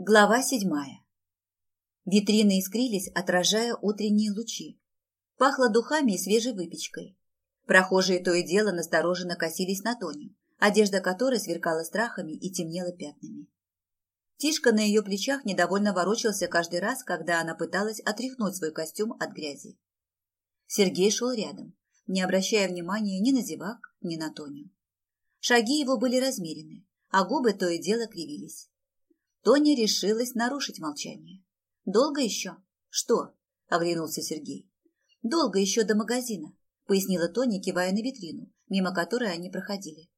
Глава седьмая. Витрины искрились, отражая утренние лучи. Пахло духами и свежей выпечкой. Прохожие то и дело настороженно косились на Тоню, одежда которой сверкала страхами и темнела пятнами. Тишка на ее плечах недовольно ворочался каждый раз, когда она пыталась отряхнуть свой костюм от грязи. Сергей шел рядом, не обращая внимания ни на зевак, ни на Тоню. Шаги его были размерены, а губы то и дело кривились. Тоня решилась нарушить молчание. «Долго еще?» «Что?» – оглянулся Сергей. «Долго еще до магазина», – пояснила Тоня, кивая на витрину, мимо которой они проходили.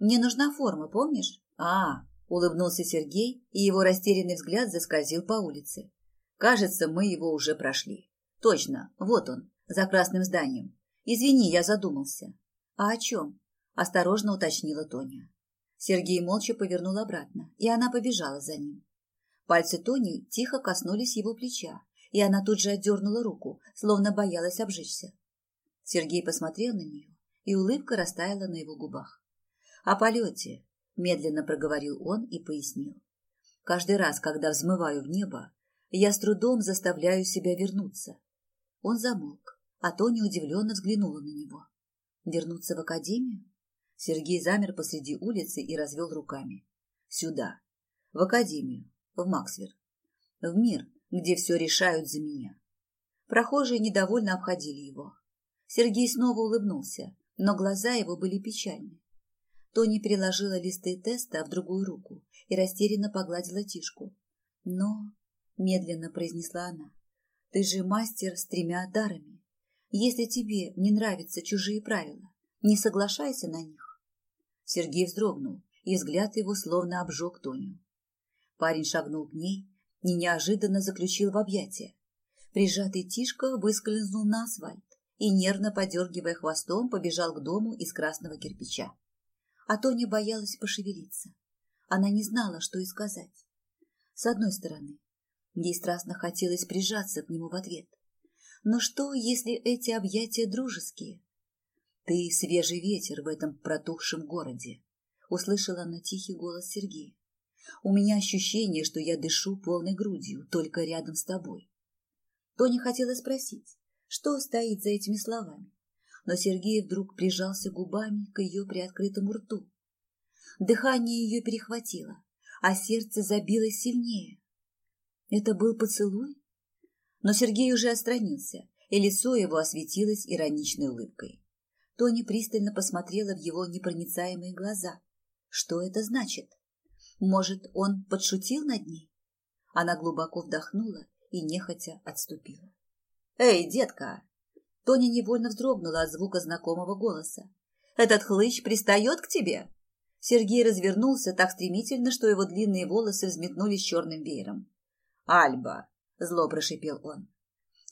«Мне нужна форма, помнишь?» «А, улыбнулся Сергей, и его растерянный взгляд заскользил по улице. Кажется, мы его уже прошли. Точно, вот он, за красным зданием. Извини, я задумался. А о чем? Осторожно уточнила Тоня. Сергей молча повернул обратно, и она побежала за ним. Пальцы Тони тихо коснулись его плеча, и она тут же отдернула руку, словно боялась обжечься. Сергей посмотрел на нее, и улыбка растаяла на его губах. «О полете», — медленно проговорил он и пояснил. «Каждый раз, когда взмываю в небо, я с трудом заставляю себя вернуться». Он замолк, а Тоня удивленно взглянула на него. «Вернуться в академию?» Сергей замер посреди улицы и развел руками. Сюда. В академию. В Максвер. В мир, где все решают за меня. Прохожие недовольно обходили его. Сергей снова улыбнулся, но глаза его были печальны. Тони переложила листы теста в другую руку и растерянно погладила Тишку. «Но...» — медленно произнесла она. «Ты же мастер с тремя дарами. Если тебе не нравятся чужие правила, не соглашайся на них. Сергей вздрогнул, и взгляд его словно обжег Тоню. Парень шагнул к ней и неожиданно заключил в объятия. Прижатый Тишка выскользнул на асфальт и, нервно подергивая хвостом, побежал к дому из красного кирпича. А Тоня боялась пошевелиться. Она не знала, что и сказать. С одной стороны, ей страстно хотелось прижаться к нему в ответ. Но что, если эти объятия дружеские? «Ты свежий ветер в этом протухшем городе», — услышала она тихий голос Сергея. «У меня ощущение, что я дышу полной грудью, только рядом с тобой». Тоня хотела спросить, что стоит за этими словами, но Сергей вдруг прижался губами к ее приоткрытому рту. Дыхание ее перехватило, а сердце забилось сильнее. Это был поцелуй? Но Сергей уже отстранился, и лицо его осветилось ироничной улыбкой. Тони пристально посмотрела в его непроницаемые глаза. Что это значит? Может, он подшутил над ней? Она глубоко вдохнула и нехотя отступила. «Эй, детка!» Тоня невольно вздрогнула от звука знакомого голоса. «Этот хлыщ пристает к тебе?» Сергей развернулся так стремительно, что его длинные волосы взметнулись черным веером. «Альба!» – зло прошипел он.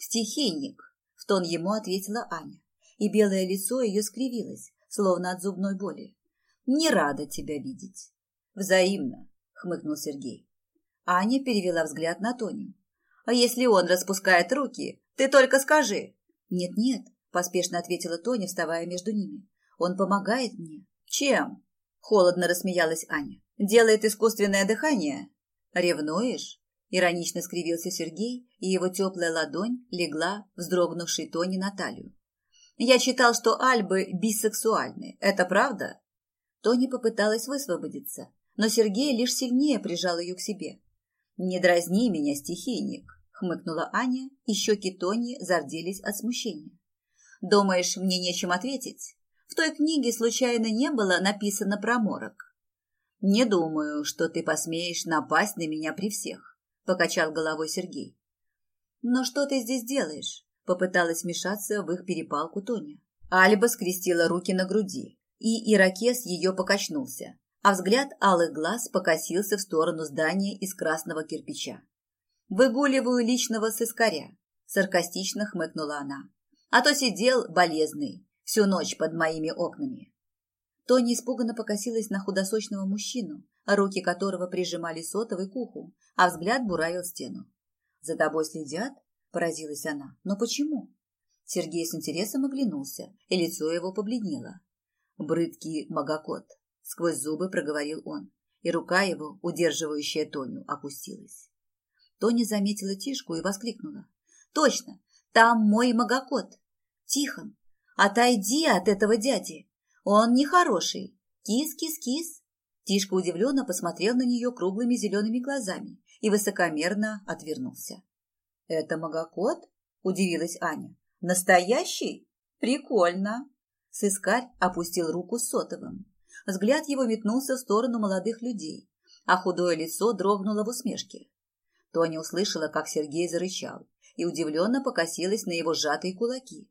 «Стихийник!» – в тон ему ответила Аня и белое лицо ее скривилось, словно от зубной боли. «Не рада тебя видеть». «Взаимно», — хмыкнул Сергей. Аня перевела взгляд на Тоню. «А если он распускает руки, ты только скажи». «Нет-нет», — поспешно ответила Тоня, вставая между ними. «Он помогает мне». «Чем?» — холодно рассмеялась Аня. «Делает искусственное дыхание?» «Ревнуешь?» — иронично скривился Сергей, и его теплая ладонь легла, вздрогнувшей Тони на талию. Я читал, что альбы бисексуальны. Это правда? Тони попыталась высвободиться, но Сергей лишь сильнее прижал ее к себе. «Не дразни меня, стихийник», — хмыкнула Аня, и щеки Тони зарделись от смущения. «Думаешь, мне нечем ответить? В той книге случайно не было написано про морок?» «Не думаю, что ты посмеешь напасть на меня при всех», — покачал головой Сергей. «Но что ты здесь делаешь?» Попыталась вмешаться в их перепалку Тоня. Альба скрестила руки на груди, и ирокез ее покачнулся, а взгляд алых глаз покосился в сторону здания из красного кирпича. «Выгуливаю личного сыскаря», – саркастично хмыкнула она. «А то сидел болезный всю ночь под моими окнами». Тоня испуганно покосилась на худосочного мужчину, руки которого прижимали сотовый к уху, а взгляд буравил стену. «За тобой следят?» Поразилась она. Но почему? Сергей с интересом оглянулся, и лицо его побледнело. «Брыдкий магокот», — сквозь зубы проговорил он. и рука его, удерживающая Тоню, опустилась. Тоня заметила Тишку и воскликнула. «Точно! Там мой магокот! Тихон, отойди от этого дяди! Он нехороший! Кис-кис-кис!» Тишка удивленно посмотрел на нее круглыми зелеными глазами и высокомерно отвернулся. «Это магокот?» – удивилась Аня. «Настоящий? Прикольно!» Сыскарь опустил руку с сотовым. Взгляд его метнулся в сторону молодых людей, а худое лицо дрогнуло в усмешке. Тоня услышала, как Сергей зарычал, и удивленно покосилась на его сжатые кулаки.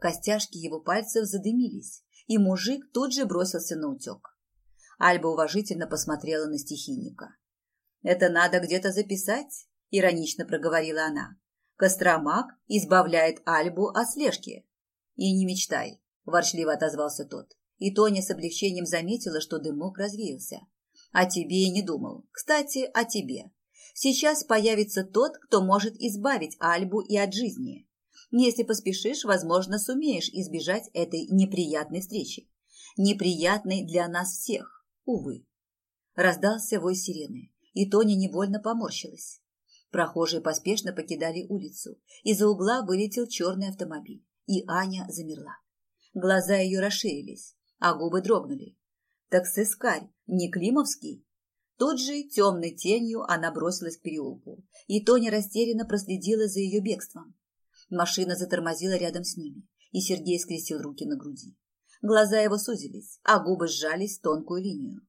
Костяшки его пальцев задымились, и мужик тут же бросился на утек. Альба уважительно посмотрела на стихийника. «Это надо где-то записать?» – иронично проговорила она. «Костромак избавляет Альбу от слежки». «И не мечтай», – ворчливо отозвался тот. И Тоня с облегчением заметила, что дымок развеялся. «О тебе и не думал. Кстати, о тебе. Сейчас появится тот, кто может избавить Альбу и от жизни. Если поспешишь, возможно, сумеешь избежать этой неприятной встречи. Неприятной для нас всех, увы. Раздался вой сирены, и Тоня невольно поморщилась. Прохожие поспешно покидали улицу. Из-за угла вылетел черный автомобиль, и Аня замерла. Глаза ее расширились, а губы дрогнули. Так сыскарь, не Климовский? Тут же темной тенью она бросилась к переулку, и Тоня растерянно проследила за ее бегством. Машина затормозила рядом с ними, и Сергей скрестил руки на груди. Глаза его сузились, а губы сжались в тонкую линию.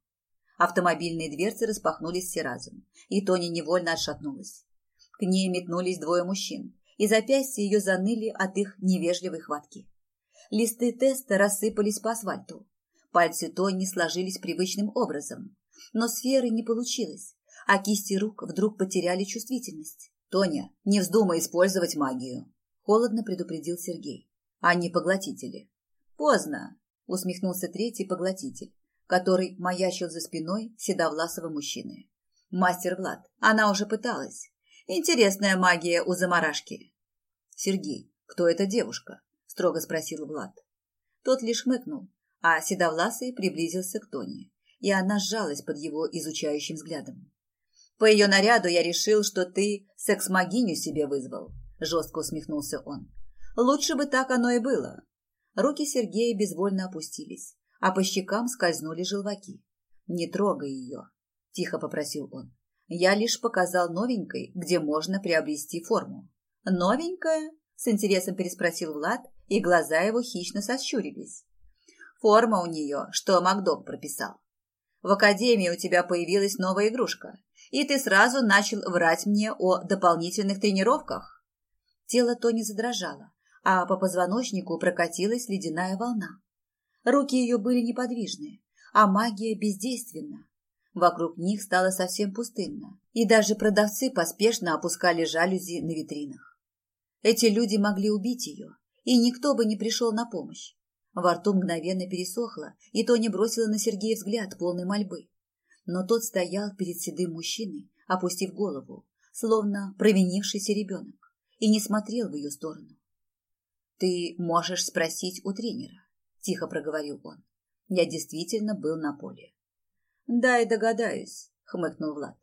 Автомобильные дверцы распахнулись все разом, и Тоня невольно отшатнулась. К ней метнулись двое мужчин, и запястья ее заныли от их невежливой хватки. Листы теста рассыпались по асфальту. Пальцы Тони сложились привычным образом, но сферы не получилось, а кисти рук вдруг потеряли чувствительность. «Тоня, не вздумай использовать магию», – холодно предупредил Сергей. «Они поглотители». «Поздно», – усмехнулся третий поглотитель, который маячил за спиной седовласого мужчины. «Мастер Влад, она уже пыталась. Интересная магия у заморашки». «Сергей, кто эта девушка?» – строго спросил Влад. Тот лишь хмыкнул, а седовласый приблизился к Тоне и она сжалась под его изучающим взглядом. «По ее наряду я решил, что ты секс-могиню себе вызвал», – жестко усмехнулся он. «Лучше бы так оно и было». Руки Сергея безвольно опустились, а по щекам скользнули желваки. «Не трогай ее», – тихо попросил он. «Я лишь показал новенькой, где можно приобрести форму». «Новенькая?» – с интересом переспросил Влад, и глаза его хищно сощурились. «Форма у нее, что Макдок прописал. В академии у тебя появилась новая игрушка, и ты сразу начал врать мне о дополнительных тренировках. Тело Тони задрожало, а по позвоночнику прокатилась ледяная волна. Руки ее были неподвижны, а магия бездейственна. Вокруг них стало совсем пустынно, и даже продавцы поспешно опускали жалюзи на витринах. Эти люди могли убить ее, и никто бы не пришел на помощь. Во рту мгновенно пересохло, и Тоня бросила на Сергея взгляд полной мольбы. Но тот стоял перед седым мужчиной, опустив голову, словно провинившийся ребенок, и не смотрел в ее сторону. «Ты можешь спросить у тренера», – тихо проговорил он. «Я действительно был на поле». «Да, и догадаюсь», – хмыкнул Влад.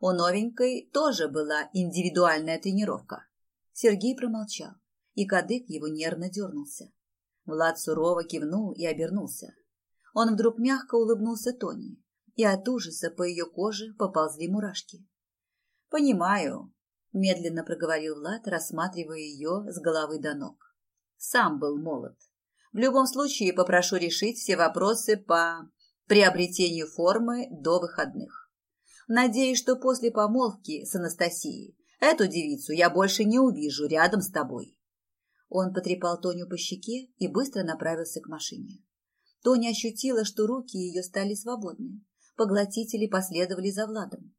«У новенькой тоже была индивидуальная тренировка». Сергей промолчал, и кадык его нервно дернулся. Влад сурово кивнул и обернулся. Он вдруг мягко улыбнулся Тони, и от ужаса по ее коже поползли мурашки. «Понимаю», – медленно проговорил Влад, рассматривая ее с головы до ног. «Сам был молод. В любом случае попрошу решить все вопросы по приобретению формы до выходных. Надеюсь, что после помолвки с Анастасией эту девицу я больше не увижу рядом с тобой. Он потрепал Тоню по щеке и быстро направился к машине. Тоня ощутила, что руки ее стали свободны. Поглотители последовали за Владом.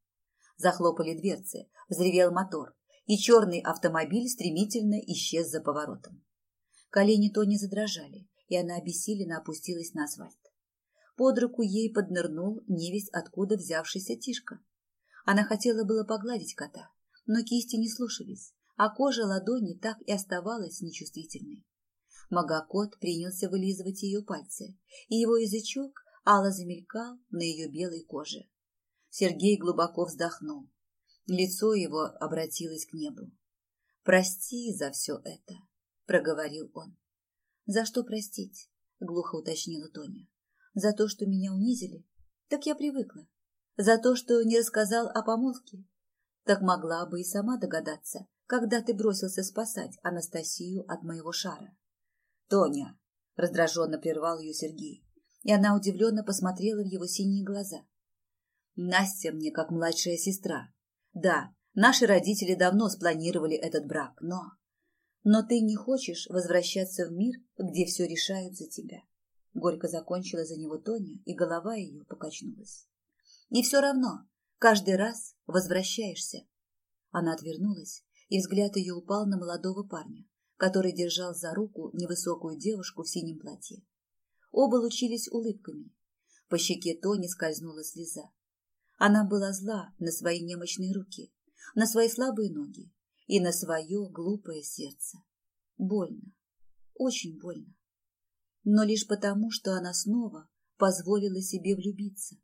Захлопали дверцы, взревел мотор, и черный автомобиль стремительно исчез за поворотом. Колени Тони задрожали, и она обессиленно опустилась на асфальт. Под руку ей поднырнул невесть откуда взявшийся Тишка. Она хотела было погладить кота, но кисти не слушались, а кожа ладони так и оставалась нечувствительной. Магокот принялся вылизывать ее пальцы, и его язычок ало замелькал на ее белой коже. Сергей глубоко вздохнул. Лицо его обратилось к небу. «Прости за все это», — проговорил он. «За что простить?» — глухо уточнила Тоня. «За то, что меня унизили? Так я привыкла. За то, что не рассказал о помолвке? Так могла бы и сама догадаться, когда ты бросился спасать Анастасию от моего шара». «Тоня!» — раздраженно прервал ее Сергей, и она удивленно посмотрела в его синие глаза. «Настя мне как младшая сестра. Да, наши родители давно спланировали этот брак, но... Но ты не хочешь возвращаться в мир, где все решают за тебя. Горько закончила за него Тоня, и голова ее покачнулась. И все равно, каждый раз возвращаешься. Она отвернулась, и взгляд ее упал на молодого парня, который держал за руку невысокую девушку в синем платье. Оба лучились улыбками. По щеке Тони скользнула слеза. Она была зла на свои немощные руки, на свои слабые ноги, и на свое глупое сердце. Больно, очень больно. Но лишь потому, что она снова позволила себе влюбиться.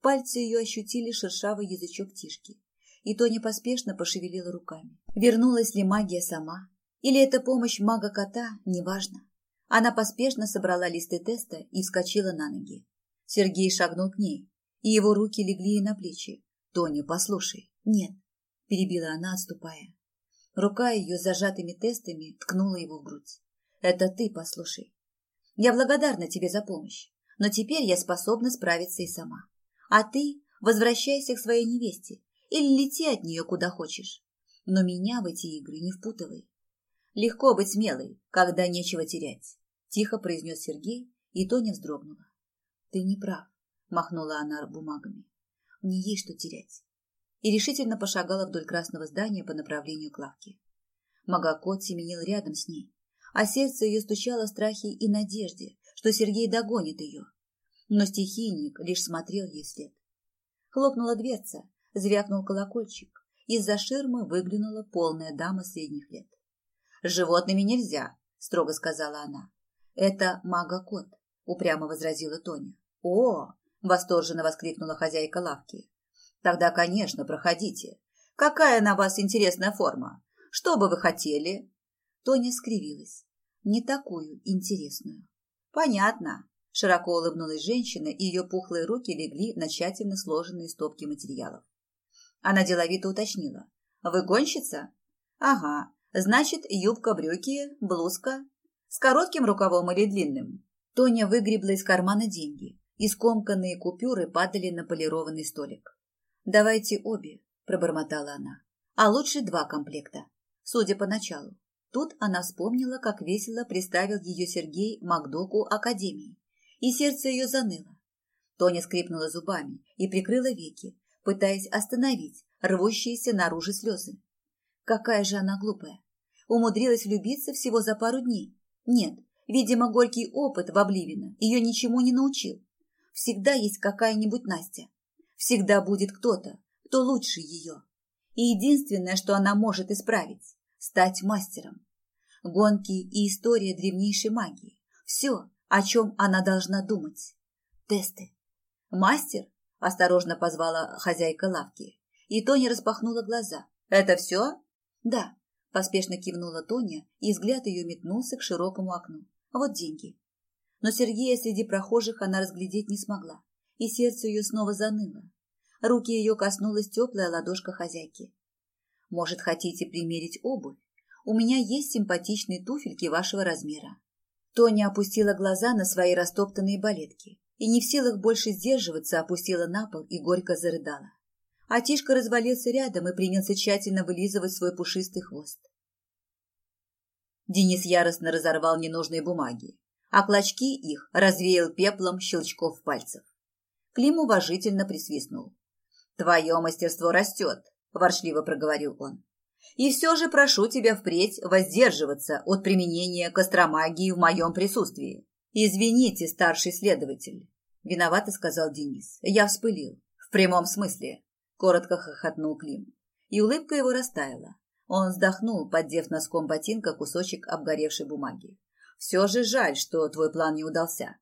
Пальцы ее ощутили шершавый язычок Тишки, и Тоня поспешно пошевелила руками. Вернулась ли магия сама? Или это помощь мага-кота, неважно. Она поспешно собрала листы теста и вскочила на ноги. Сергей шагнул к ней, и его руки легли ей на плечи. «Тоня, послушай». «Нет, перебила она, отступая. Рука ее с зажатыми тестами ткнула его в грудь. «Это ты послушай. Я благодарна тебе за помощь, но теперь я способна справиться и сама. А ты возвращайся к своей невесте или лети от нее куда хочешь. Но меня в эти игры не впутывай. Легко быть смелой, когда нечего терять», – тихо произнес Сергей, и Тоня вздрогнула. «Ты не прав», – махнула она бумагами. «Мне есть что терять и решительно пошагала вдоль красного здания по направлению к лавке. Магокот семенил рядом с ней, а сердце ее стучало в страхе и надежде, что Сергей догонит ее. Но стихийник лишь смотрел ей вслед. Хлопнула дверца, звякнул колокольчик, из-за ширмы выглянула полная дама средних лет. «С животными нельзя», — строго сказала она. «Это магокот», — упрямо возразила Тоня. «О!» — восторженно воскликнула хозяйка лавки. Тогда, конечно, проходите. Какая на вас интересная форма? Что бы вы хотели? Тоня скривилась. Не такую интересную. Понятно. Широко улыбнулась женщина, и ее пухлые руки легли на тщательно сложенные стопки материалов. Она деловито уточнила. Вы гонщица? Ага. Значит, юбка-брюки, блузка. С коротким рукавом или длинным? Тоня выгребла из кармана деньги. и купюры падали на полированный столик. «Давайте обе», – пробормотала она. «А лучше два комплекта, судя по началу». Тут она вспомнила, как весело приставил ее Сергей Макдоку Академии, и сердце ее заныло. Тоня скрипнула зубами и прикрыла веки, пытаясь остановить рвущиеся наружу слезы. Какая же она глупая! Умудрилась влюбиться всего за пару дней. Нет, видимо, горький опыт в Обливино ее ничему не научил. Всегда есть какая-нибудь Настя, Всегда будет кто-то, кто лучше ее. И единственное, что она может исправить – стать мастером. Гонки и история древнейшей магии. Все, о чем она должна думать. Тесты. «Мастер?» – осторожно позвала хозяйка лавки. И Тоня распахнула глаза. «Это все?» «Да», – поспешно кивнула Тоня, и взгляд ее метнулся к широкому окну. «Вот деньги». Но Сергея среди прохожих она разглядеть не смогла и сердце ее снова заныло. Руки ее коснулась теплая ладошка хозяйки. «Может, хотите примерить обувь? У меня есть симпатичные туфельки вашего размера». Тоня опустила глаза на свои растоптанные балетки и не в силах больше сдерживаться опустила на пол и горько зарыдала. А Тишка развалился рядом и принялся тщательно вылизывать свой пушистый хвост. Денис яростно разорвал ненужные бумаги, а клочки их развеял пеплом щелчков пальцев. Клим уважительно присвистнул. «Твое мастерство растет», – воршливо проговорил он. «И все же прошу тебя впредь воздерживаться от применения костромагии в моем присутствии. Извините, старший следователь», – виновато сказал Денис. «Я вспылил. В прямом смысле», – коротко хохотнул Клим. И улыбка его растаяла. Он вздохнул, поддев носком ботинка кусочек обгоревшей бумаги. «Все же жаль, что твой план не удался.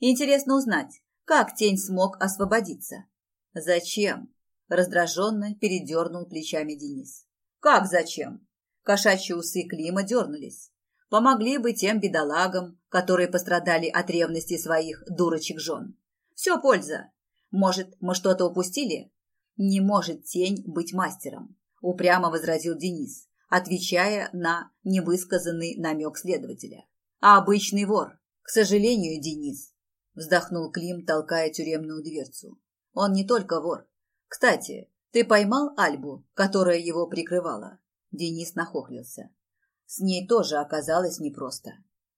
Интересно узнать, как тень смог освободиться? Зачем? Раздраженно передернул плечами Денис. Как зачем? Кошачьи усы Клима дернулись. Помогли бы тем бедолагам, которые пострадали от ревности своих дурочек-жен. Все польза. Может, мы что-то упустили? Не может тень быть мастером, упрямо возразил Денис, отвечая на невысказанный намек следователя. А обычный вор. К сожалению, Денис, вздохнул Клим, толкая тюремную дверцу. Он не только вор. Кстати, ты поймал Альбу, которая его прикрывала? Денис нахохлился. С ней тоже оказалось непросто.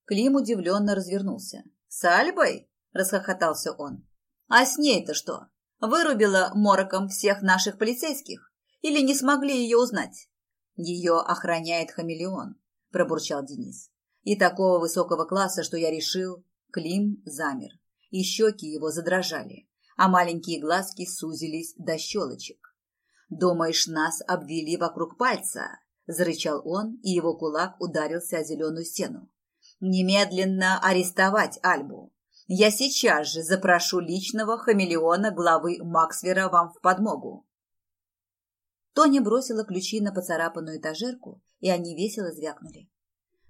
Клим удивленно развернулся. «С Альбой?» – расхохотался он. «А с ней-то что? Вырубила мороком всех наших полицейских? Или не смогли ее узнать?» «Ее охраняет хамелеон», – пробурчал Денис. «И такого высокого класса, что я решил...» Клим замер, и щеки его задрожали, а маленькие глазки сузились до щелочек. «Думаешь, нас обвели вокруг пальца?» – зарычал он, и его кулак ударился о зеленую стену. «Немедленно арестовать Альбу. Я сейчас же запрошу личного хамелеона главы Максвера вам в подмогу». Тоня бросила ключи на поцарапанную этажерку, и они весело звякнули.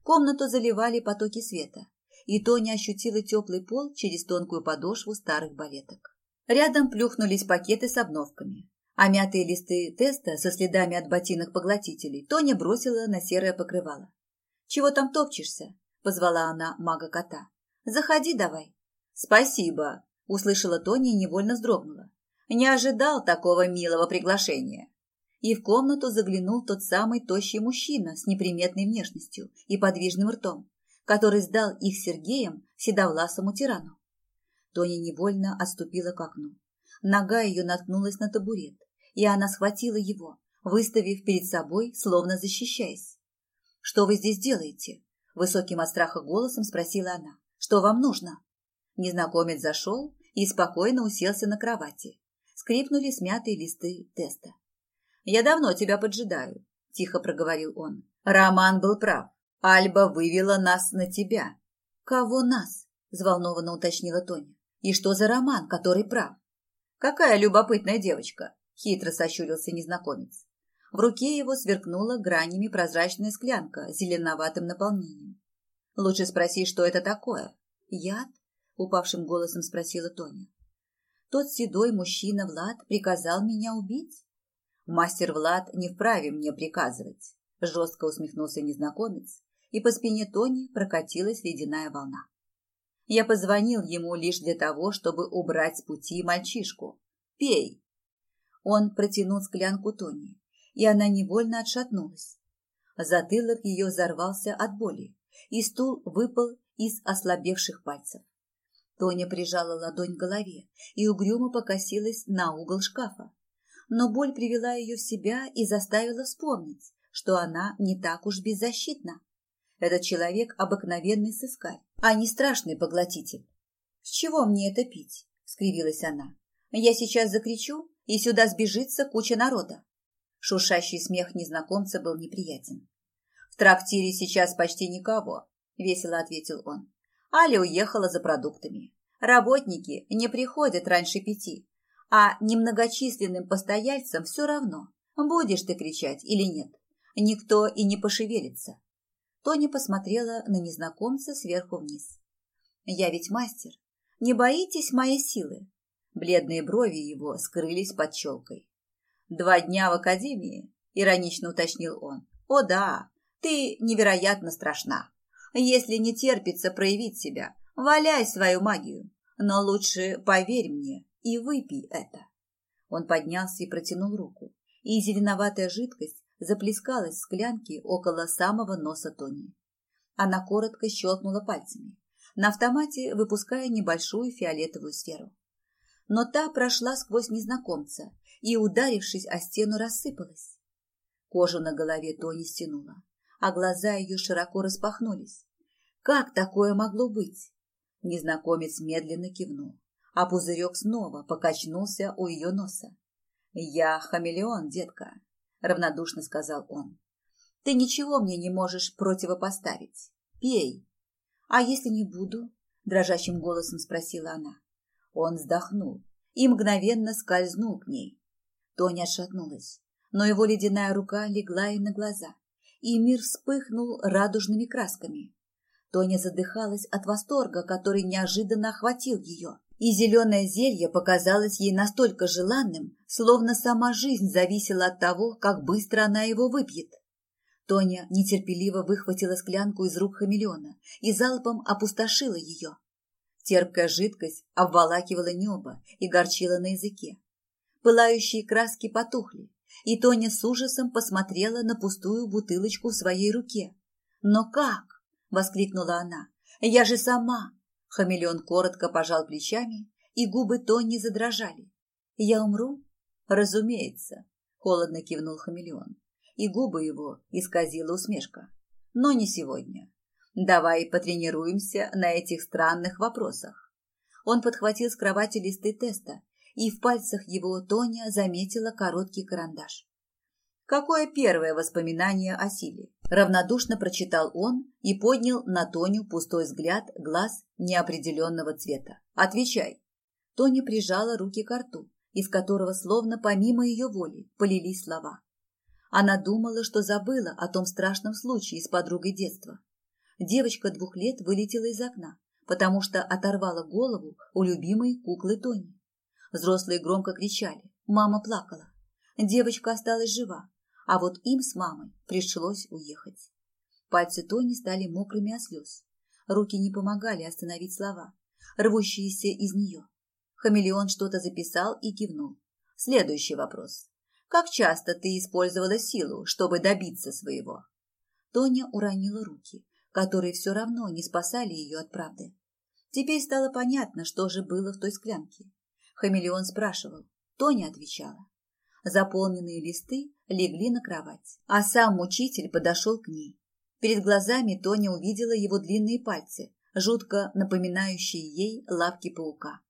Комнату заливали потоки света, и Тоня ощутила теплый пол через тонкую подошву старых балеток. Рядом плюхнулись пакеты с обновками, а мятые листы теста со следами от ботинок поглотителей Тоня бросила на серое покрывало. «Чего там топчешься?» – позвала она мага-кота. «Заходи давай». «Спасибо», – услышала Тоня и невольно вздрогнула. «Не ожидал такого милого приглашения». И в комнату заглянул тот самый тощий мужчина с неприметной внешностью и подвижным ртом, который сдал их Сергеем седовласому тирану. Тоня невольно отступила к окну. Нога ее наткнулась на табурет, и она схватила его, выставив перед собой, словно защищаясь. «Что вы здесь делаете?» Высоким от страха голосом спросила она. «Что вам нужно?» Незнакомец зашел и спокойно уселся на кровати. Скрипнули смятые листы теста. «Я давно тебя поджидаю», – тихо проговорил он. «Роман был прав. Альба вывела нас на тебя». «Кого нас?» – взволнованно уточнила Тоня. «И что за роман, который прав?» «Какая любопытная девочка!» – хитро сощурился незнакомец. В руке его сверкнула гранями прозрачная склянка с зеленоватым наполнением. «Лучше спроси, что это такое?» «Яд?» – упавшим голосом спросила Тоня. «Тот седой мужчина Влад приказал меня убить?» «Мастер Влад не вправе мне приказывать», – жестко усмехнулся незнакомец, и по спине Тони прокатилась ледяная волна. Я позвонил ему лишь для того, чтобы убрать с пути мальчишку. «Пей!» Он протянул склянку Тони, и она невольно отшатнулась. Затылок ее взорвался от боли, и стул выпал из ослабевших пальцев. Тоня прижала ладонь к голове и угрюмо покосилась на угол шкафа. Но боль привела ее в себя и заставила вспомнить, что она не так уж беззащитна. Этот человек – обыкновенный сыскарь, а не страшный поглотитель. «С чего мне это пить?» – скривилась она. «Я сейчас закричу, и сюда сбежится куча народа». Шуршащий смех незнакомца был неприятен. «В трактире сейчас почти никого», – весело ответил он. Аля уехала за продуктами. Работники не приходят раньше пяти, а немногочисленным постояльцам все равно, будешь ты кричать или нет. Никто и не пошевелится. Тони посмотрела на незнакомца сверху вниз. «Я ведь мастер. Не боитесь моей силы?» Бледные брови его скрылись под челкой. «Два дня в академии?» – иронично уточнил он. «О да, ты невероятно страшна. Если не терпится проявить себя, валяй свою магию. Но лучше поверь мне и выпей это». Он поднялся и протянул руку, и зеленоватая жидкость заплескалась в склянке около самого носа Тони. Она коротко щелкнула пальцами, на автомате выпуская небольшую фиолетовую сферу. Но та прошла сквозь незнакомца и, ударившись о стену, рассыпалась. Кожу на голове Тони стянула, а глаза ее широко распахнулись. Как такое могло быть? Незнакомец медленно кивнул, а пузырек снова покачнулся у ее носа. «Я хамелеон, детка», равнодушно сказал он. Ты ничего мне не можешь противопоставить. Пей. А если не буду? дрожащим голосом спросила она. Он вздохнул, и мгновенно скользнул к ней. Тоня отшатнулась, но его ледяная рука легла ей на глаза, и мир вспыхнул радужными красками. Тоня задыхалась от восторга, который неожиданно охватил ее, и зеленое зелье показалось ей настолько желанным, словно сама жизнь зависела от того, как быстро она его выпьет. Тоня нетерпеливо выхватила склянку из рук хамелеона и залпом опустошила ее. Терпкая жидкость обволакивала небо и горчила на языке. Пылающие краски потухли, и Тоня с ужасом посмотрела на пустую бутылочку в своей руке. «Но как?» – воскликнула она. «Я же сама!» Хамелеон коротко пожал плечами, и губы Тони задрожали. «Я умру?» «Разумеется», – холодно кивнул хамелеон, и губы его исказила усмешка. «Но не сегодня. Давай потренируемся на этих странных вопросах». Он подхватил с кровати листы теста, и в пальцах его Тоня заметила короткий карандаш. Какое первое воспоминание о силе? Равнодушно прочитал он и поднял на Тоню пустой взгляд глаз неопределенного цвета. Отвечай. Тоня прижала руки к рту, из которого словно помимо ее воли полились слова. Она думала, что забыла о том страшном случае с подругой детства. Девочка двух лет вылетела из окна, потому что оторвала голову у любимой куклы Тони. Взрослые громко кричали, мама плакала. Девочка осталась жива, а вот им с мамой пришлось уехать. Пальцы Тони стали мокрыми от слез. Руки не помогали остановить слова, рвущиеся из нее. Хамелеон что-то записал и кивнул. Следующий вопрос. Как часто ты использовала силу, чтобы добиться своего? Тоня уронила руки, которые все равно не спасали ее от правды. Теперь стало понятно, что же было в той склянке. Хамелеон спрашивал, Тоня отвечала. Заполненные листы легли на кровать, а сам учитель подошел к ней. Перед глазами Тоня увидела его длинные пальцы, жутко напоминающие ей лапки паука.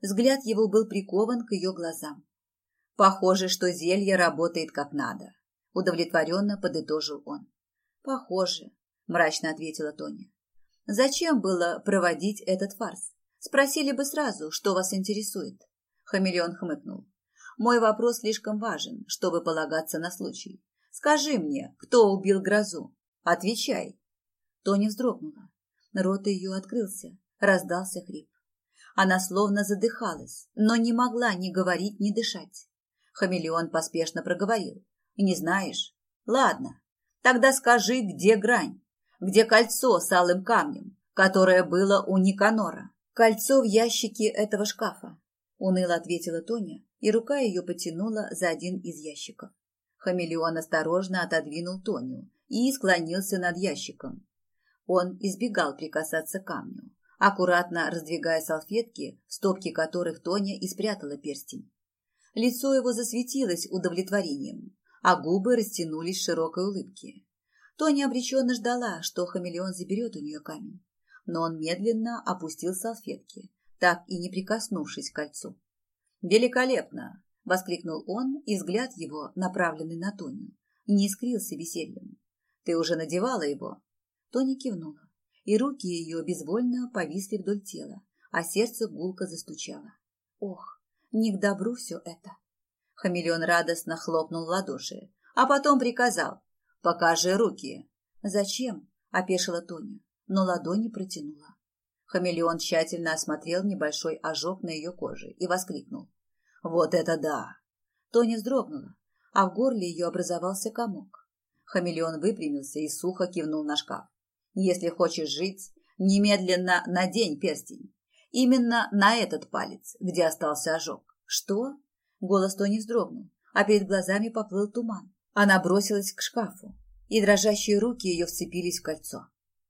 Взгляд его был прикован к ее глазам. «Похоже, что зелье работает как надо», – удовлетворенно подытожил он. «Похоже», – мрачно ответила Тоня. «Зачем было проводить этот фарс? Спросили бы сразу, что вас интересует». Хамелеон хмыкнул. Мой вопрос слишком важен, чтобы полагаться на случай. Скажи мне, кто убил грозу? Отвечай. Тони вздрогнула. Рот ее открылся, раздался хрип. Она словно задыхалась, но не могла ни говорить, ни дышать. Хамелеон поспешно проговорил. «Не знаешь? Ладно, тогда скажи, где грань? Где кольцо с алым камнем, которое было у Никанора?» «Кольцо в ящике этого шкафа», — уныло ответила Тоня, и рука ее потянула за один из ящиков. Хамелеон осторожно отодвинул Тоню и склонился над ящиком. Он избегал прикасаться к камню, аккуратно раздвигая салфетки, в стопке которых Тоня и спрятала перстень. Лицо его засветилось удовлетворением, а губы растянулись в широкой улыбке. Тоня обреченно ждала, что хамелеон заберет у нее камень, но он медленно опустил салфетки, так и не прикоснувшись к кольцу. «Великолепно!» – воскликнул он, и взгляд его, направленный на Тоню, не искрился весельем. «Ты уже надевала его?» Тоня кивнула, и руки ее безвольно повисли вдоль тела, а сердце гулко застучало. «Ох, не к добру все это!» Хамелеон радостно хлопнул в ладоши, а потом приказал «Покажи руки». «Зачем?» – опешила Тоня, но ладони протянула. Хамелеон тщательно осмотрел небольшой ожог на ее коже и воскликнул. Вот это да! Тоня вздрогнула, а в горле ее образовался комок. Хамелеон выпрямился и сухо кивнул на шкаф. Если хочешь жить, немедленно надень перстень. Именно на этот палец, где остался ожог. Что? Голос Тони вздрогнул, а перед глазами поплыл туман. Она бросилась к шкафу, и дрожащие руки ее вцепились в кольцо.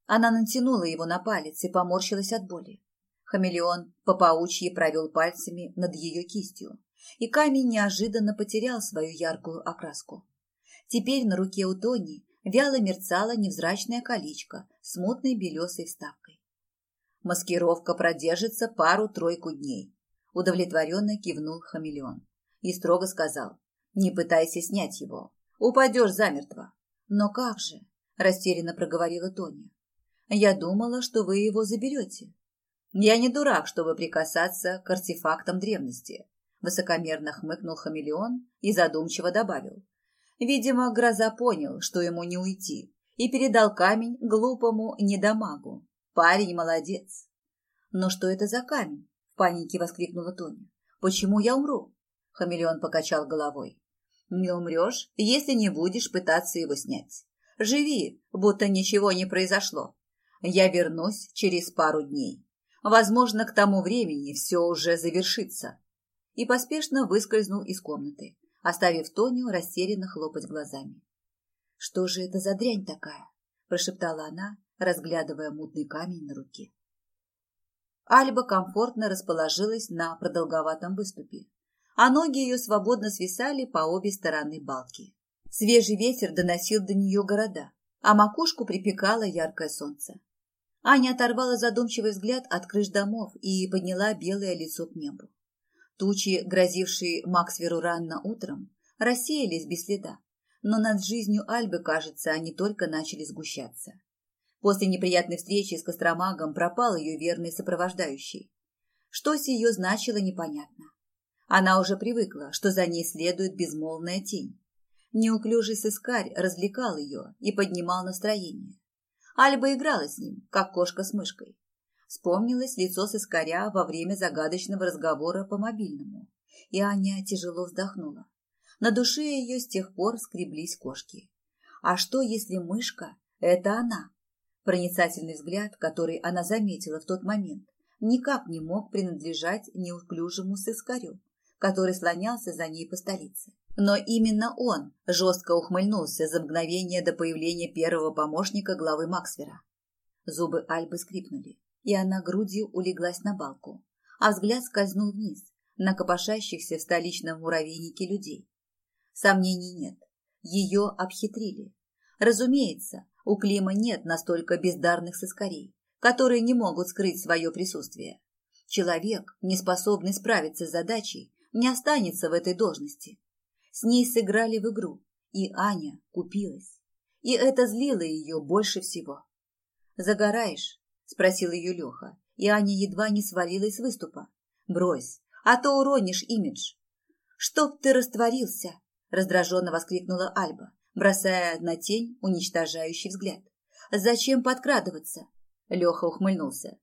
Она натянула его на палец и поморщилась от боли. Хамелеон по паучьи провел пальцами над ее кистью, и камень неожиданно потерял свою яркую окраску. Теперь на руке у Тони вяло мерцало невзрачное колечко с мутной белесой вставкой. Маскировка продержится пару-тройку дней. Удовлетворенно кивнул хамелеон и строго сказал, не пытайся снять его, упадешь замертво. Но как же, растерянно проговорила Тоня. Я думала, что вы его заберете. Я не дурак, чтобы прикасаться к артефактам древности, Высокомерно хмыкнул хамелеон и задумчиво добавил. Видимо, гроза понял, что ему не уйти, и передал камень глупому недомагу. Парень молодец. Но что это за камень? В панике воскликнула Тоня. Почему я умру? Хамелеон покачал головой. Не умрешь, если не будешь пытаться его снять. Живи, будто ничего не произошло. Я вернусь через пару дней. Возможно, к тому времени все уже завершится. И поспешно выскользнул из комнаты, оставив Тоню растерянно хлопать глазами. «Что же это за дрянь такая?» – прошептала она, разглядывая мутный камень на руке. Альба комфортно расположилась на продолговатом выступе, а ноги ее свободно свисали по обе стороны балки. Свежий ветер доносил до нее города, а макушку припекало яркое солнце. Аня оторвала задумчивый взгляд от крыш домов и подняла белое лицо к небу. Тучи, грозившие Максверу рано утром, рассеялись без следа, но над жизнью Альбы, кажется, они только начали сгущаться. После неприятной встречи с Костромагом пропал ее верный сопровождающий. Что с ее значило, непонятно. Она уже привыкла, что за ней следует безмолвная тень. Неуклюжий сыскарь развлекал ее и поднимал настроение. Альба играла с ним, как кошка с мышкой. Вспомнилось лицо сыскаря во время загадочного разговора по мобильному, и Аня тяжело вздохнула. На душе ее с тех пор скреблись кошки. А что, если мышка – это она? Проницательный взгляд, который она заметила в тот момент, никак не мог принадлежать неуклюжему сыскарю, который слонялся за ней по столице. Но именно он жестко ухмыльнулся за мгновение до появления первого помощника главы Максвера. Зубы Альбы скрипнули, и она грудью улеглась на балку, а взгляд скользнул вниз, на копошащихся в столичном муравейнике людей. Сомнений нет, ее обхитрили. Разумеется, у Клима нет настолько бездарных сыскарей, которые не могут скрыть свое присутствие. Человек, не способный справиться с задачей, не останется в этой должности. С ней сыграли в игру, и Аня купилась. И это злило ее больше всего. «Загораешь?» – спросил ее Леха, и Аня едва не свалилась с выступа. «Брось, а то уронишь имидж». «Чтоб ты растворился!» – раздраженно воскликнула Альба, бросая на тень уничтожающий взгляд. «Зачем подкрадываться?» Леха ухмыльнулся.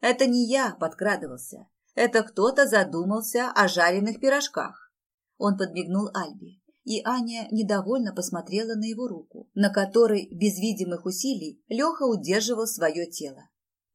«Это не я подкрадывался. Это кто-то задумался о жареных пирожках. Он подмигнул Альбе, и Аня недовольно посмотрела на его руку, на которой без видимых усилий Леха удерживал свое тело.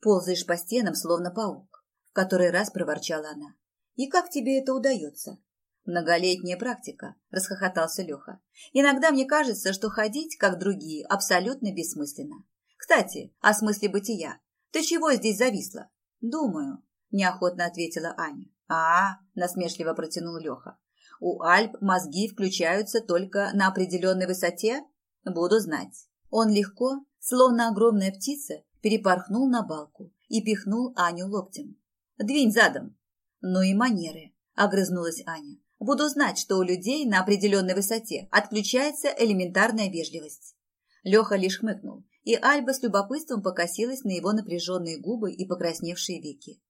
«Ползаешь по стенам, словно паук», – в который раз проворчала она. «И как тебе это удается?» «Многолетняя практика», – расхохотался Леха. «Иногда мне кажется, что ходить, как другие, абсолютно бессмысленно. Кстати, о смысле бытия. Ты чего здесь зависла?» «Думаю», – неохотно ответила Аня. «А, – насмешливо протянул Леха. У Альп мозги включаются только на определенной высоте? Буду знать. Он легко, словно огромная птица, перепорхнул на балку и пихнул Аню локтем. «Двинь задом!» «Ну и манеры», – огрызнулась Аня. «Буду знать, что у людей на определенной высоте отключается элементарная вежливость». Леха лишь хмыкнул, и Альба с любопытством покосилась на его напряженные губы и покрасневшие веки.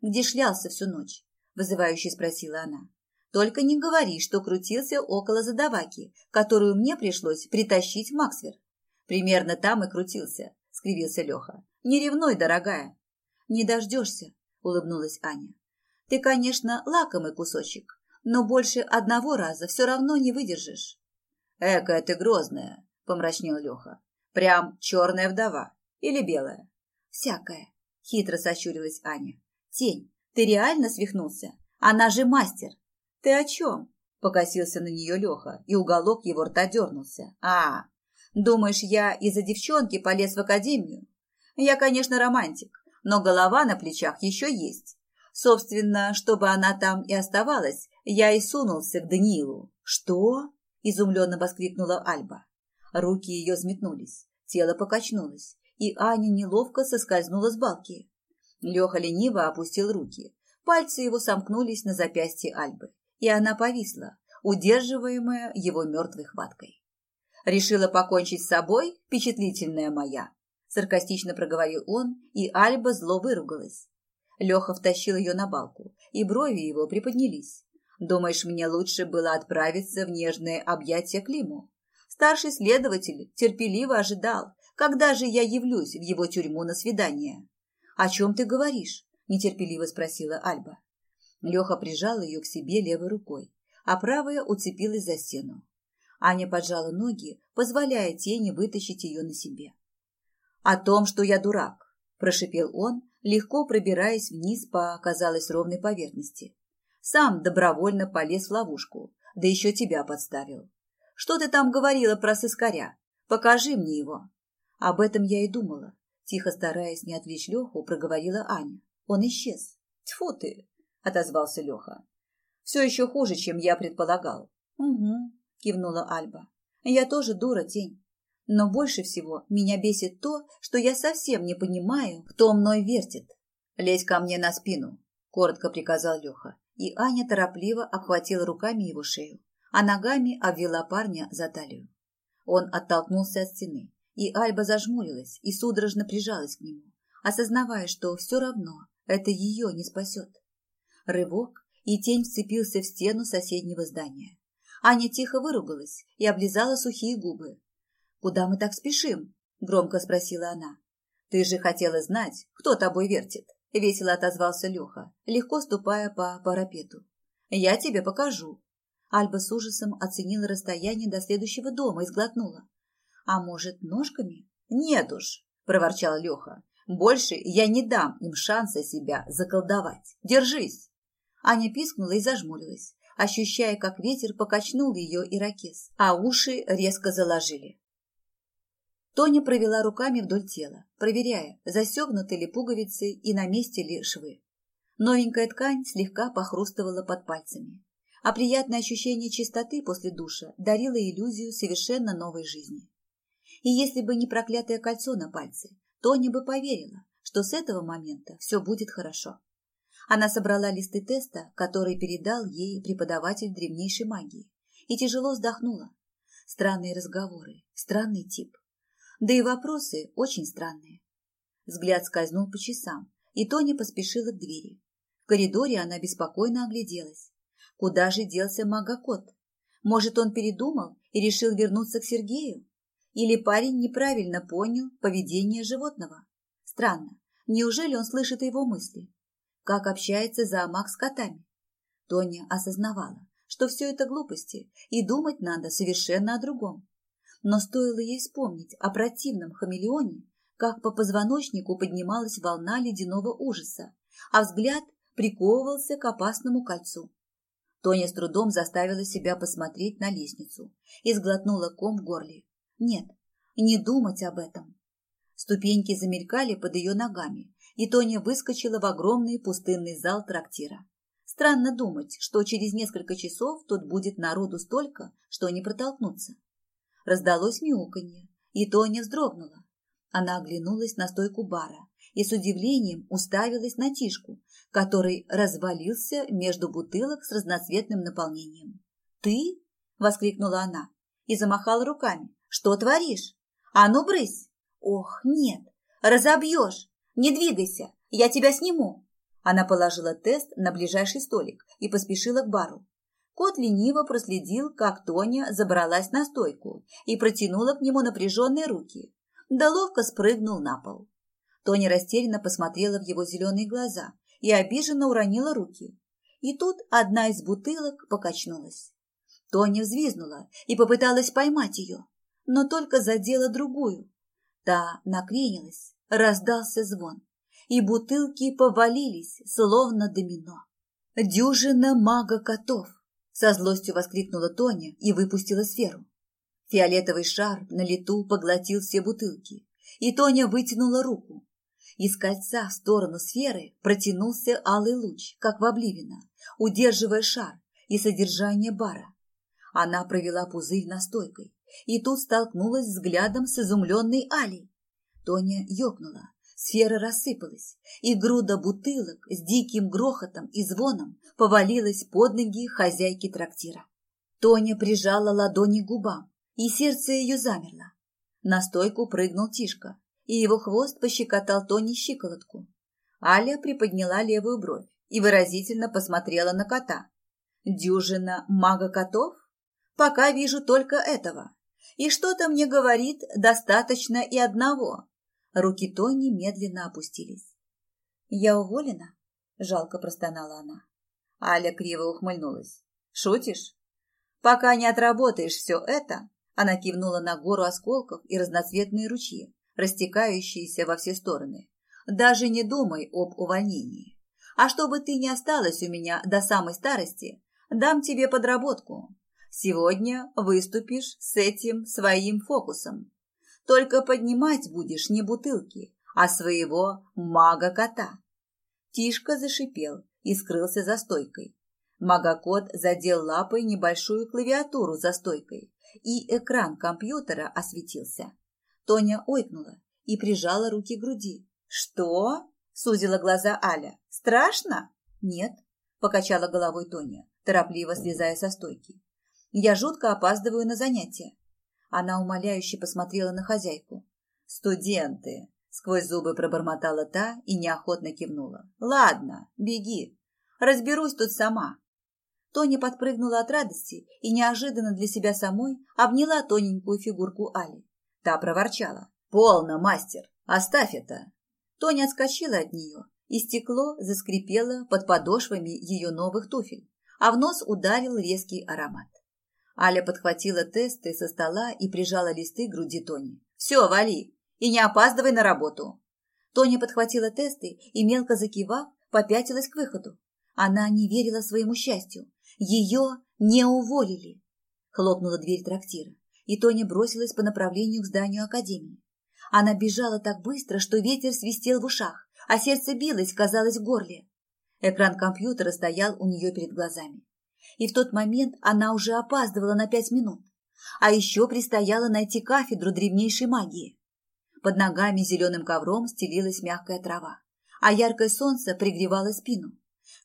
«Где шлялся всю ночь?» – вызывающе спросила она. Только не говори, что крутился около задаваки, которую мне пришлось притащить в Максвер. Примерно там и крутился, скривился Леха. Не ревной, дорогая. Не дождешься, улыбнулась Аня. Ты, конечно, лакомый кусочек, но больше одного раза все равно не выдержишь. Экая ты грозная, помрачнел Леха. Прям черная вдова или белая? Всякая, хитро сощурилась Аня. Тень, ты реально свихнулся? Она же мастер. «Ты о чем?» – покосился на нее Леха, и уголок его рта дернулся. «А, думаешь, я из-за девчонки полез в академию? Я, конечно, романтик, но голова на плечах еще есть. Собственно, чтобы она там и оставалась, я и сунулся к Даниилу». «Что?» – изумленно воскликнула Альба. Руки ее взметнулись, тело покачнулось, и Аня неловко соскользнула с балки. Леха лениво опустил руки. Пальцы его сомкнулись на запястье Альбы и она повисла, удерживаемая его мертвой хваткой. «Решила покончить с собой, впечатлительная моя?» Саркастично проговорил он, и Альба зло выругалась. Леха втащил ее на балку, и брови его приподнялись. Думаешь, мне лучше было отправиться в нежное объятие Климу? Старший следователь терпеливо ожидал, когда же я явлюсь в его тюрьму на свидание. «О чем ты говоришь?» – нетерпеливо спросила Альба. Леха прижал ее к себе левой рукой, а правая уцепилась за стену. Аня поджала ноги, позволяя тени вытащить ее на себе. «О том, что я дурак», – прошипел он, легко пробираясь вниз по, оказалось, ровной поверхности. «Сам добровольно полез в ловушку, да еще тебя подставил. Что ты там говорила про сыскаря? Покажи мне его». Об этом я и думала. Тихо стараясь не отвлечь Леху, проговорила Аня. Он исчез. Тьфу ты, отозвался Леха. Все еще хуже, чем я предполагал. Угу, кивнула Альба. Я тоже дура, тень. Но больше всего меня бесит то, что я совсем не понимаю, кто мной вертит. Лезь ко мне на спину, коротко приказал Леха, и Аня торопливо обхватила руками его шею, а ногами обвела парня за талию. Он оттолкнулся от стены, и Альба зажмурилась и судорожно прижалась к нему, осознавая, что все равно это ее не спасет. Рывок, и тень вцепился в стену соседнего здания. Аня тихо выругалась и облизала сухие губы. «Куда мы так спешим?» – громко спросила она. «Ты же хотела знать, кто тобой вертит», – весело отозвался Леха, легко ступая по парапету. «Я тебе покажу». Альба с ужасом оценила расстояние до следующего дома и сглотнула. «А может, ножками?» «Нет уж», – проворчал Леха. «Больше я не дам им шанса себя заколдовать. Держись!» Аня пискнула и зажмурилась, ощущая, как ветер покачнул ее ирокез, а уши резко заложили. Тоня провела руками вдоль тела, проверяя, застегнуты ли пуговицы и на месте ли швы. Новенькая ткань слегка похрустывала под пальцами, а приятное ощущение чистоты после душа дарило иллюзию совершенно новой жизни. И если бы не проклятое кольцо на пальце, Тоня бы поверила, что с этого момента все будет хорошо. Она собрала листы теста, которые передал ей преподаватель древнейшей магии, и тяжело вздохнула. Странные разговоры, странный тип. Да и вопросы очень странные. Взгляд скользнул по часам, и Тоня поспешила к двери. В коридоре она беспокойно огляделась. Куда же делся магокот? Может, он передумал и решил вернуться к Сергею? Или парень неправильно понял поведение животного? Странно, неужели он слышит его мысли? Как общается зоомаг с котами? Тоня осознавала, что все это глупости, и думать надо совершенно о другом. Но стоило ей вспомнить о противном хамелеоне, как по позвоночнику поднималась волна ледяного ужаса, а взгляд приковывался к опасному кольцу. Тоня с трудом заставила себя посмотреть на лестницу и сглотнула ком в горле. Нет, не думать об этом. Ступеньки замелькали под ее ногами, и Тоня выскочила в огромный пустынный зал трактира. Странно думать, что через несколько часов тут будет народу столько, что не протолкнуться. Раздалось мяуканье, и Тоня вздрогнула. Она оглянулась на стойку бара и с удивлением уставилась на Тишку, который развалился между бутылок с разноцветным наполнением. «Ты?» – воскликнула она и замахала руками. Что творишь? А ну, брысь! Ох, нет, разобьешь! Не двигайся, я тебя сниму!» Она положила тест на ближайший столик и поспешила к бару. Кот лениво проследил, как Тоня забралась на стойку и протянула к нему напряженные руки. Да ловко спрыгнул на пол. Тоня растерянно посмотрела в его зеленые глаза и обиженно уронила руки. И тут одна из бутылок покачнулась. Тоня взвизнула и попыталась поймать ее но только задела другую. Та накренилась, раздался звон, и бутылки повалились, словно домино. «Дюжина мага-котов!» – со злостью воскликнула Тоня и выпустила сферу. Фиолетовый шар на лету поглотил все бутылки, и Тоня вытянула руку. Из кольца в сторону сферы протянулся алый луч, как в обливина, удерживая шар и содержание бара. Она провела пузырь настойкой, и тут столкнулась взглядом с изумленной Алей. Тоня ёкнула, сфера рассыпалась, и груда бутылок с диким грохотом и звоном повалилась под ноги хозяйки трактира. Тоня прижала ладони к губам, и сердце ее замерло. На стойку прыгнул Тишка, и его хвост пощекотал Тони щиколотку. Аля приподняла левую бровь и выразительно посмотрела на кота. Дюжина мага-котов? Пока вижу только этого. И что-то мне говорит, достаточно и одного. Руки Тони медленно опустились. «Я уволена?» – жалко простонала она. Аля криво ухмыльнулась. «Шутишь? Пока не отработаешь все это, она кивнула на гору осколков и разноцветные ручьи, растекающиеся во все стороны. Даже не думай об увольнении. А чтобы ты не осталась у меня до самой старости, дам тебе подработку. Сегодня выступишь с этим своим фокусом. Только поднимать будешь не бутылки, а своего мага-кота. Тишка зашипел и скрылся за стойкой. Магокот задел лапой небольшую клавиатуру за стойкой, и экран компьютера осветился. Тоня ойкнула и прижала руки к груди. «Что?» – сузила глаза Аля. «Страшно?» «Нет», – покачала головой Тоня, торопливо слезая со стойки. «Я жутко опаздываю на занятия». Она умоляюще посмотрела на хозяйку. «Студенты!» – сквозь зубы пробормотала та и неохотно кивнула. «Ладно, беги. Разберусь тут сама. Тоня подпрыгнула от радости и неожиданно для себя самой обняла тоненькую фигурку Али. Та проворчала. «Полно, мастер! Оставь это!» Тоня отскочила от нее, и стекло заскрипело под подошвами ее новых туфель, а в нос ударил резкий аромат. Аля подхватила тесты со стола и прижала листы к груди Тони. «Все, вали! И не опаздывай на работу!» Тоня подхватила тесты и, мелко закивав, попятилась к выходу. Она не верила своему счастью. Ее не уволили. Хлопнула дверь трактира, и Тоня бросилась по направлению к зданию академии. Она бежала так быстро, что ветер свистел в ушах, а сердце билось, казалось, в горле. Экран компьютера стоял у нее перед глазами. И в тот момент она уже опаздывала на пять минут. А еще предстояло найти кафедру древнейшей магии. Под ногами зеленым ковром стелилась мягкая трава, а яркое солнце пригревало спину.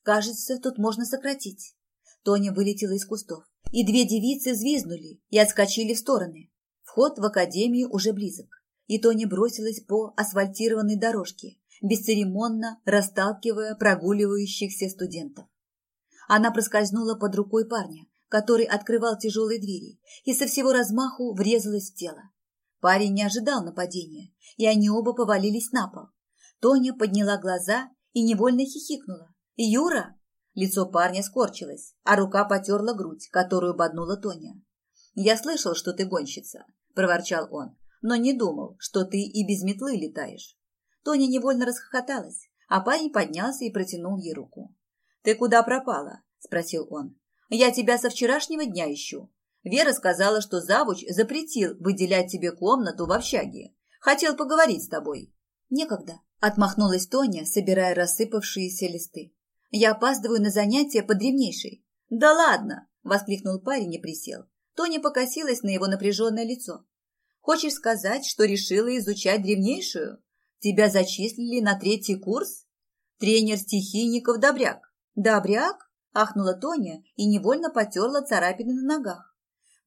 Кажется, тут можно сократить. Тоня вылетела из кустов, и две девицы взвизнули и отскочили в стороны. Вход в академию уже близок, и Тоня бросилась по асфальтированной дорожке, бесцеремонно расталкивая прогуливающихся студентов. Она проскользнула под рукой парня, который открывал тяжелые двери, и со всего размаху врезалась в тело. Парень не ожидал нападения, и они оба повалились на пол. Тоня подняла глаза и невольно хихикнула. «Юра!» Лицо парня скорчилось, а рука потерла грудь, которую боднула Тоня. «Я слышал, что ты гонщица», – проворчал он, – «но не думал, что ты и без метлы летаешь». Тоня невольно расхохоталась, а парень поднялся и протянул ей руку. «Ты куда пропала?» – спросил он. «Я тебя со вчерашнего дня ищу. Вера сказала, что завуч запретил выделять тебе комнату в общаге. Хотел поговорить с тобой». «Некогда», – отмахнулась Тоня, собирая рассыпавшиеся листы. Я опаздываю на занятия по древнейшей. Да ладно, воскликнул парень и присел. Тони покосилась на его напряженное лицо. Хочешь сказать, что решила изучать древнейшую? Тебя зачислили на третий курс? Тренер стихийников Добряк. Добряк? Ахнула Тоня и невольно потерла царапины на ногах.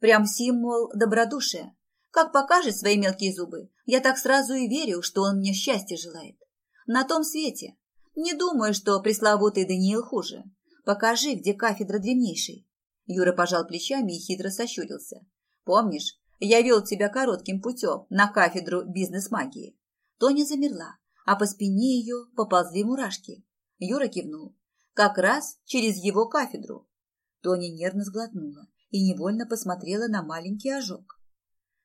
Прям символ добродушия. Как покажет свои мелкие зубы, я так сразу и верю, что он мне счастья желает. На том свете, не думаю, что пресловутый Даниил хуже. Покажи, где кафедра древнейшей. Юра пожал плечами и хитро сощурился. Помнишь, я вел тебя коротким путем на кафедру бизнес-магии. Тоня замерла, а по спине ее поползли мурашки. Юра кивнул. Как раз через его кафедру. Тоня нервно сглотнула и невольно посмотрела на маленький ожог.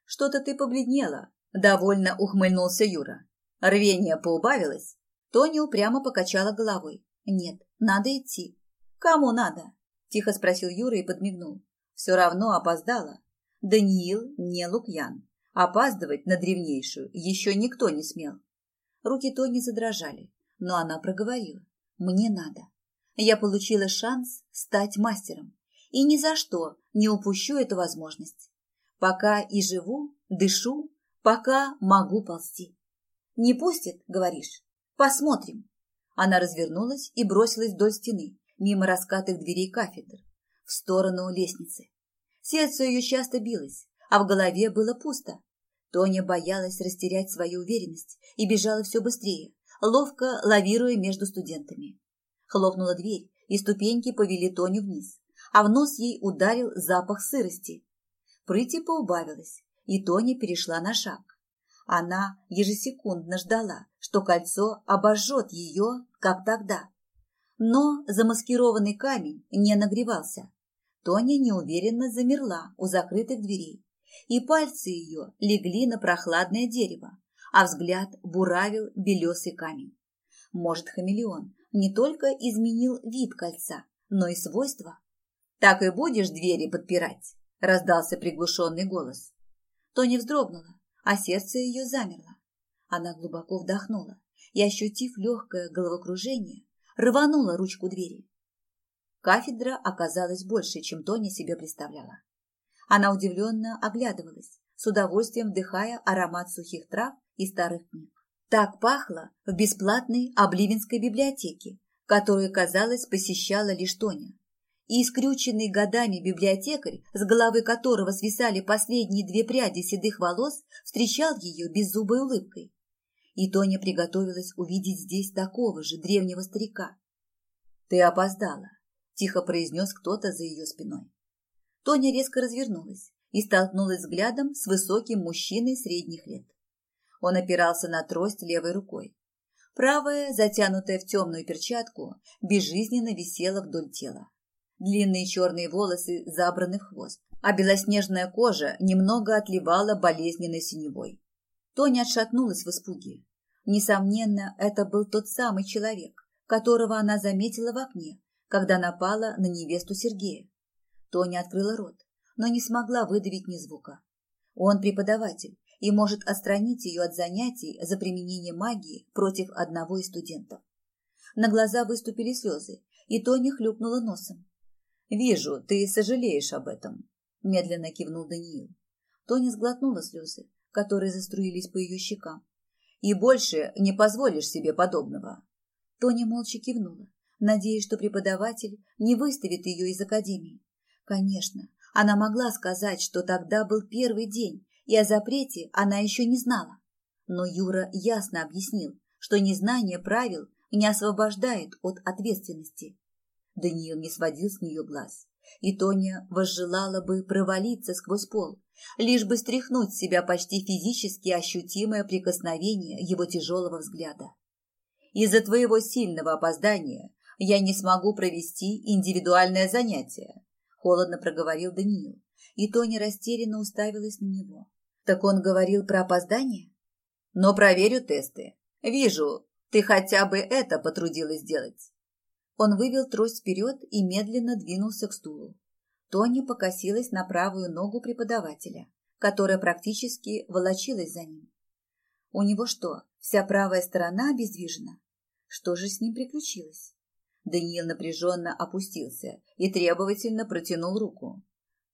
«Что-то ты побледнела», – довольно ухмыльнулся Юра. «Рвение поубавилось?» Тоня упрямо покачала головой. «Нет, надо идти». «Кому надо?» – тихо спросил Юра и подмигнул. «Все равно опоздала. Даниил не Лукьян. Опаздывать на древнейшую еще никто не смел». Руки Тони задрожали, но она проговорила. «Мне надо. Я получила шанс стать мастером, и ни за что не упущу эту возможность. Пока и живу, дышу, пока могу ползти». «Не пустит, говоришь?» Посмотрим. Она развернулась и бросилась вдоль стены, мимо раскатых дверей кафедр, в сторону лестницы. Сердце ее часто билось, а в голове было пусто. Тоня боялась растерять свою уверенность и бежала все быстрее, ловко лавируя между студентами. Хлопнула дверь, и ступеньки повели Тоню вниз. а в нос ей ударил запах сырости. Прыти поубавилась, и Тоня перешла на шаг. Она ежесекундно ждала, что кольцо обожжет ее, как тогда. Но замаскированный камень не нагревался. Тоня неуверенно замерла у закрытых дверей, и пальцы ее легли на прохладное дерево, а взгляд буравил белесый камень. Может, хамелеон не только изменил вид кольца, но и свойства? «Так и будешь двери подпирать?» – раздался приглушенный голос. Тоня вздрогнула, а сердце ее замерло. Она глубоко вдохнула и, ощутив легкое головокружение, рванула ручку двери. Кафедра оказалась больше, чем Тоня себе представляла. Она удивленно оглядывалась, с удовольствием вдыхая аромат сухих трав и старых книг. Так пахло в бесплатной Обливинской библиотеке, которую, казалось, посещала лишь Тоня. И искрюченный годами библиотекарь, с головы которого свисали последние две пряди седых волос, встречал ее беззубой улыбкой. И Тоня приготовилась увидеть здесь такого же древнего старика. «Ты опоздала», – тихо произнес кто-то за ее спиной. Тоня резко развернулась и столкнулась взглядом с высоким мужчиной средних лет. Он опирался на трость левой рукой. Правая, затянутая в темную перчатку, безжизненно висела вдоль тела. Длинные черные волосы забраны в хвост, а белоснежная кожа немного отливала болезненной синевой. Тоня отшатнулась в испуге. Несомненно, это был тот самый человек, которого она заметила в окне, когда напала на невесту Сергея. Тоня открыла рот, но не смогла выдавить ни звука. Он преподаватель и может отстранить ее от занятий за применение магии против одного из студентов. На глаза выступили слезы, и Тоня хлюпнула носом. «Вижу, ты сожалеешь об этом», – медленно кивнул Даниил. Тоня сглотнула слезы, которые заструились по ее щекам. «И больше не позволишь себе подобного». Тоня молча кивнула, надеясь, что преподаватель не выставит ее из академии. Конечно, она могла сказать, что тогда был первый день, и о запрете она еще не знала. Но Юра ясно объяснил, что незнание правил не освобождает от ответственности. Даниил не сводил с нее глаз, и Тоня возжелала бы провалиться сквозь пол, лишь бы стряхнуть с себя почти физически ощутимое прикосновение его тяжелого взгляда. «Из-за твоего сильного опоздания я не смогу провести индивидуальное занятие», холодно проговорил Даниил, и Тоня растерянно уставилась на него. «Так он говорил про опоздание?» «Но проверю тесты. Вижу, ты хотя бы это потрудилась сделать». Он вывел трость вперед и медленно двинулся к стулу. Тоня покосилась на правую ногу преподавателя, которая практически волочилась за ним. У него что, вся правая сторона обездвижена? Что же с ним приключилось? Даниил напряженно опустился и требовательно протянул руку.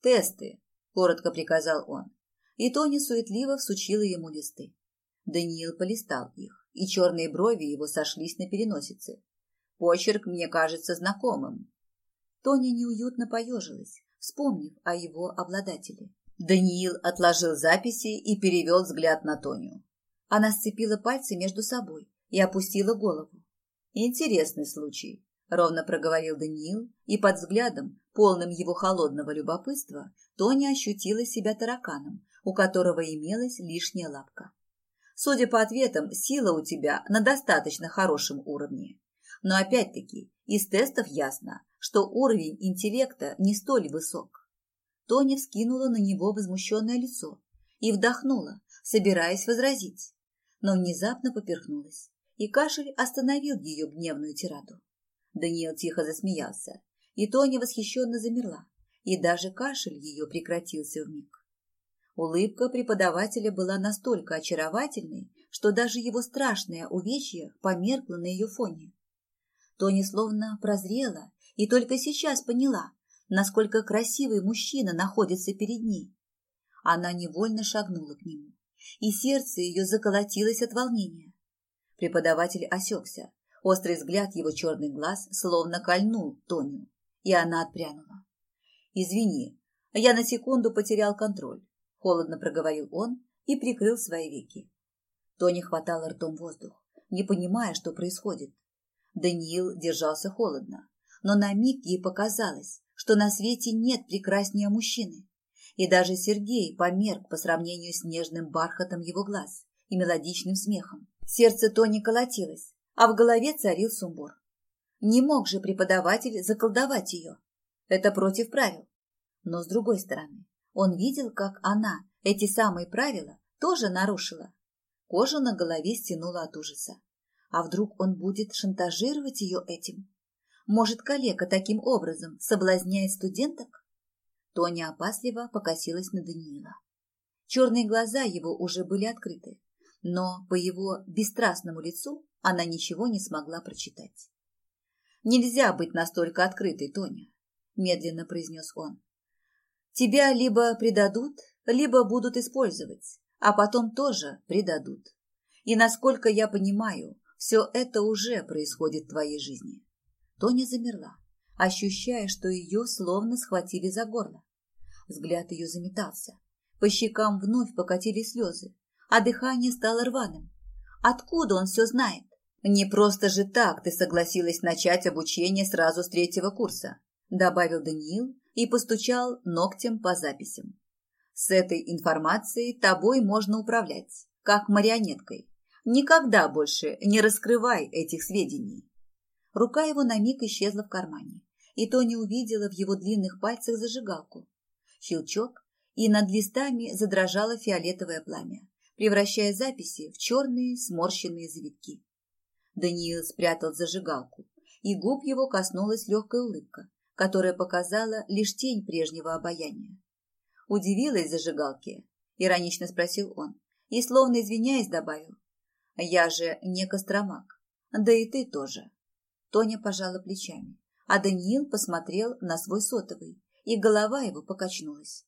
«Тесты», – коротко приказал он, и Тони суетливо всучила ему листы. Даниил полистал их, и черные брови его сошлись на переносице. Почерк мне кажется знакомым. Тоня неуютно поежилась, вспомнив о его обладателе. Даниил отложил записи и перевел взгляд на Тоню. Она сцепила пальцы между собой и опустила голову. Интересный случай, ровно проговорил Даниил, и под взглядом, полным его холодного любопытства, Тоня ощутила себя тараканом, у которого имелась лишняя лапка. Судя по ответам, сила у тебя на достаточно хорошем уровне. Но опять-таки, из тестов ясно, что уровень интеллекта не столь высок. Тоня вскинула на него возмущенное лицо и вдохнула, собираясь возразить, но внезапно поперхнулась, и кашель остановил ее гневную тираду. Даниил тихо засмеялся, и Тоня восхищенно замерла, и даже кашель ее прекратился вмиг. Улыбка преподавателя была настолько очаровательной, что даже его страшное увечье померкло на ее фоне. Тоня словно прозрела и только сейчас поняла, насколько красивый мужчина находится перед ней. Она невольно шагнула к нему, и сердце ее заколотилось от волнения. Преподаватель осекся, Острый взгляд его черных глаз словно кольнул Тоню, и она отпрянула. «Извини, я на секунду потерял контроль», – холодно проговорил он и прикрыл свои веки. Тони хватала ртом воздух, не понимая, что происходит. Даниил держался холодно, но на миг ей показалось, что на свете нет прекраснее мужчины. И даже Сергей померк по сравнению с нежным бархатом его глаз и мелодичным смехом. Сердце Тони колотилось, а в голове царил сумбур. Не мог же преподаватель заколдовать ее. Это против правил. Но с другой стороны, он видел, как она эти самые правила тоже нарушила. Кожа на голове стянула от ужаса. А вдруг он будет шантажировать ее этим? Может, коллега таким образом соблазняет студенток? Тоня опасливо покосилась на Даниила. Черные глаза его уже были открыты, но по его бесстрастному лицу она ничего не смогла прочитать. «Нельзя быть настолько открытой, Тоня», – медленно произнес он. «Тебя либо предадут, либо будут использовать, а потом тоже предадут. И, насколько я понимаю, все это уже происходит в твоей жизни. Тоня замерла, ощущая, что ее словно схватили за горло. Взгляд ее заметался. По щекам вновь покатили слезы, а дыхание стало рваным. Откуда он все знает? Не просто же так ты согласилась начать обучение сразу с третьего курса, добавил Даниил и постучал ногтем по записям. С этой информацией тобой можно управлять, как марионеткой. Никогда больше не раскрывай этих сведений. Рука его на миг исчезла в кармане, и Тони увидела в его длинных пальцах зажигалку. Щелчок, и над листами задрожало фиолетовое пламя, превращая записи в черные сморщенные завитки. Даниил спрятал зажигалку, и губ его коснулась легкая улыбка, которая показала лишь тень прежнего обаяния. «Удивилась зажигалке?» – иронично спросил он, и, словно извиняясь, добавил. «Я же не Костромак, да и ты тоже». Тоня пожала плечами, а Даниил посмотрел на свой сотовый, и голова его покачнулась.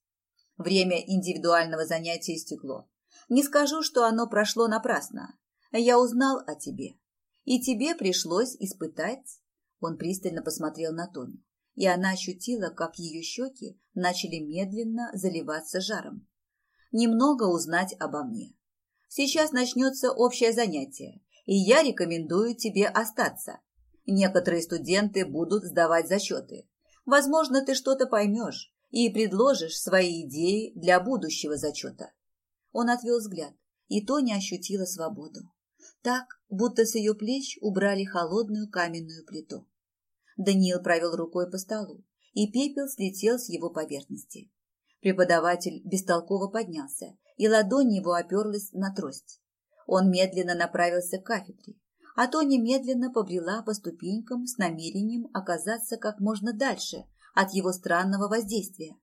Время индивидуального занятия истекло. Не скажу, что оно прошло напрасно. Я узнал о тебе. И тебе пришлось испытать. Он пристально посмотрел на Тоню, и она ощутила, как ее щеки начали медленно заливаться жаром. Немного узнать обо мне. Сейчас начнется общее занятие, и я рекомендую тебе остаться. Некоторые студенты будут сдавать зачеты. Возможно, ты что-то поймешь и предложишь свои идеи для будущего зачета. Он отвел взгляд, и Тоня ощутила свободу. Так, будто с ее плеч убрали холодную каменную плиту. Даниил провел рукой по столу, и пепел слетел с его поверхности. Преподаватель бестолково поднялся, и ладонь его оперлась на трость. Он медленно направился к кафедре, а то немедленно побрела по ступенькам с намерением оказаться как можно дальше от его странного воздействия.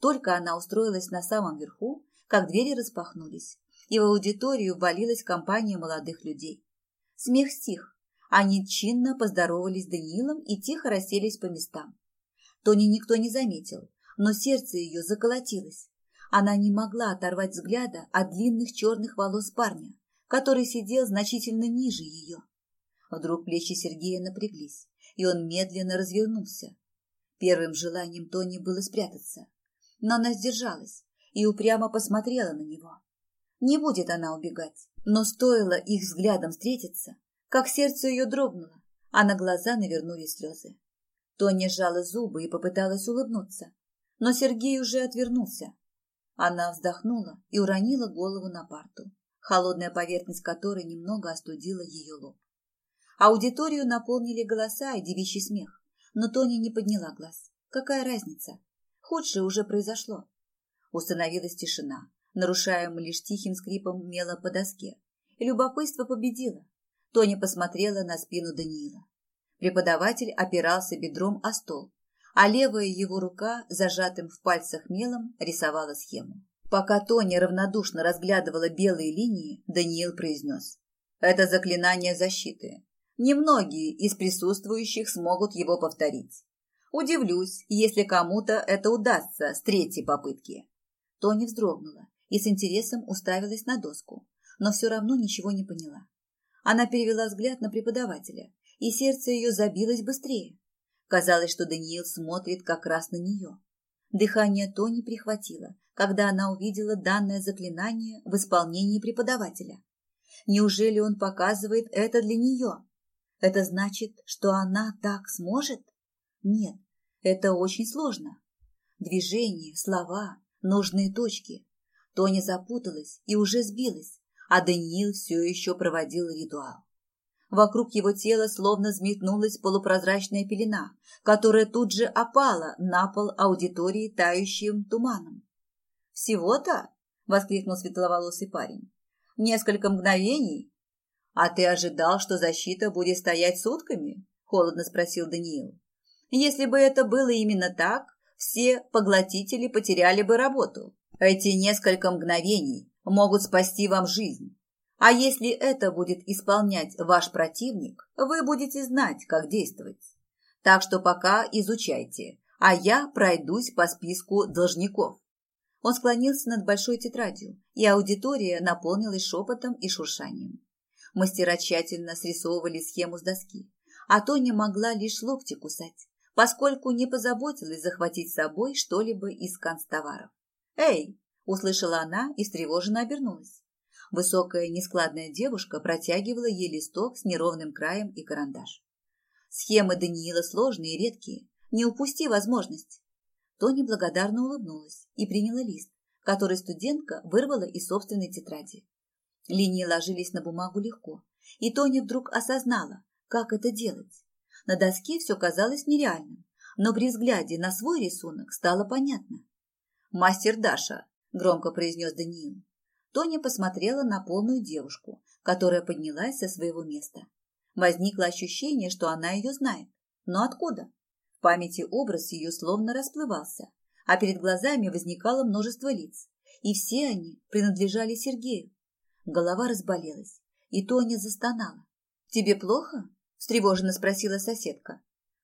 Только она устроилась на самом верху, как двери распахнулись, и в аудиторию ввалилась компания молодых людей. Смех стих. Они чинно поздоровались с Даниилом и тихо расселись по местам. Тони никто не заметил, но сердце ее заколотилось. Она не могла оторвать взгляда от длинных черных волос парня, который сидел значительно ниже ее. Вдруг плечи Сергея напряглись, и он медленно развернулся. Первым желанием Тони было спрятаться, но она сдержалась и упрямо посмотрела на него. Не будет она убегать, но стоило их взглядом встретиться, как сердце ее дрогнуло, а на глаза навернулись слезы. Тоня сжала зубы и попыталась улыбнуться, но Сергей уже отвернулся. Она вздохнула и уронила голову на парту холодная поверхность которой немного остудила ее лоб. Аудиторию наполнили голоса и девичий смех, но Тони не подняла глаз. Какая разница? Худшее уже произошло. Установилась тишина, нарушаемая лишь тихим скрипом мела по доске. И любопытство победило. Тоня посмотрела на спину Даниила. Преподаватель опирался бедром о стол, а левая его рука, зажатым в пальцах мелом, рисовала схему. Пока Тоня равнодушно разглядывала белые линии, Даниил произнес. «Это заклинание защиты. Немногие из присутствующих смогут его повторить. Удивлюсь, если кому-то это удастся с третьей попытки». Тоня вздрогнула и с интересом уставилась на доску, но все равно ничего не поняла. Она перевела взгляд на преподавателя, и сердце ее забилось быстрее. Казалось, что Даниил смотрит как раз на нее. Дыхание Тони прихватило, когда она увидела данное заклинание в исполнении преподавателя. Неужели он показывает это для нее? Это значит, что она так сможет? Нет, это очень сложно. Движения, слова, нужные точки. Тоня запуталась и уже сбилась, а Даниил все еще проводил ритуал. Вокруг его тела словно взметнулась полупрозрачная пелена, которая тут же опала на пол аудитории тающим туманом. «Всего-то?» – воскликнул светловолосый парень. «Несколько мгновений? А ты ожидал, что защита будет стоять сутками?» – холодно спросил Даниил. «Если бы это было именно так, все поглотители потеряли бы работу. Эти несколько мгновений могут спасти вам жизнь. А если это будет исполнять ваш противник, вы будете знать, как действовать. Так что пока изучайте, а я пройдусь по списку должников. Он склонился над большой тетрадью, и аудитория наполнилась шепотом и шуршанием. Мастера тщательно срисовывали схему с доски, а Тоня могла лишь локти кусать, поскольку не позаботилась захватить с собой что-либо из канцтоваров. «Эй!» – услышала она и встревоженно обернулась. Высокая нескладная девушка протягивала ей листок с неровным краем и карандаш. Схемы Даниила сложные и редкие. Не упусти возможность. Тони благодарно улыбнулась и приняла лист, который студентка вырвала из собственной тетради. Линии ложились на бумагу легко, и Тони вдруг осознала, как это делать. На доске все казалось нереальным, но при взгляде на свой рисунок стало понятно. «Мастер Даша», – громко произнес Даниил, Тоня посмотрела на полную девушку, которая поднялась со своего места. Возникло ощущение, что она ее знает. Но откуда? В памяти образ ее словно расплывался, а перед глазами возникало множество лиц, и все они принадлежали Сергею. Голова разболелась, и Тоня застонала. «Тебе плохо?» – встревоженно спросила соседка.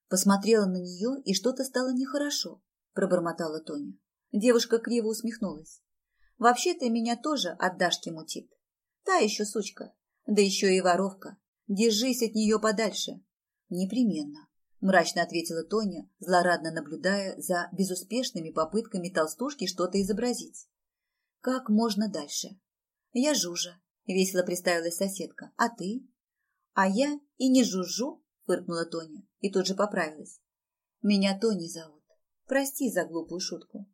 Посмотрела на нее, и что-то стало нехорошо, пробормотала Тоня. Девушка криво усмехнулась. Вообще-то меня тоже от Дашки мутит. Та еще сучка, да еще и воровка. Держись от нее подальше. Непременно, мрачно ответила Тоня, злорадно наблюдая за безуспешными попытками толстушки что-то изобразить. Как можно дальше? Я Жужа, весело представилась соседка. А ты? А я и не жужжу, фыркнула Тоня и тут же поправилась. Меня Тони зовут. Прости за глупую шутку.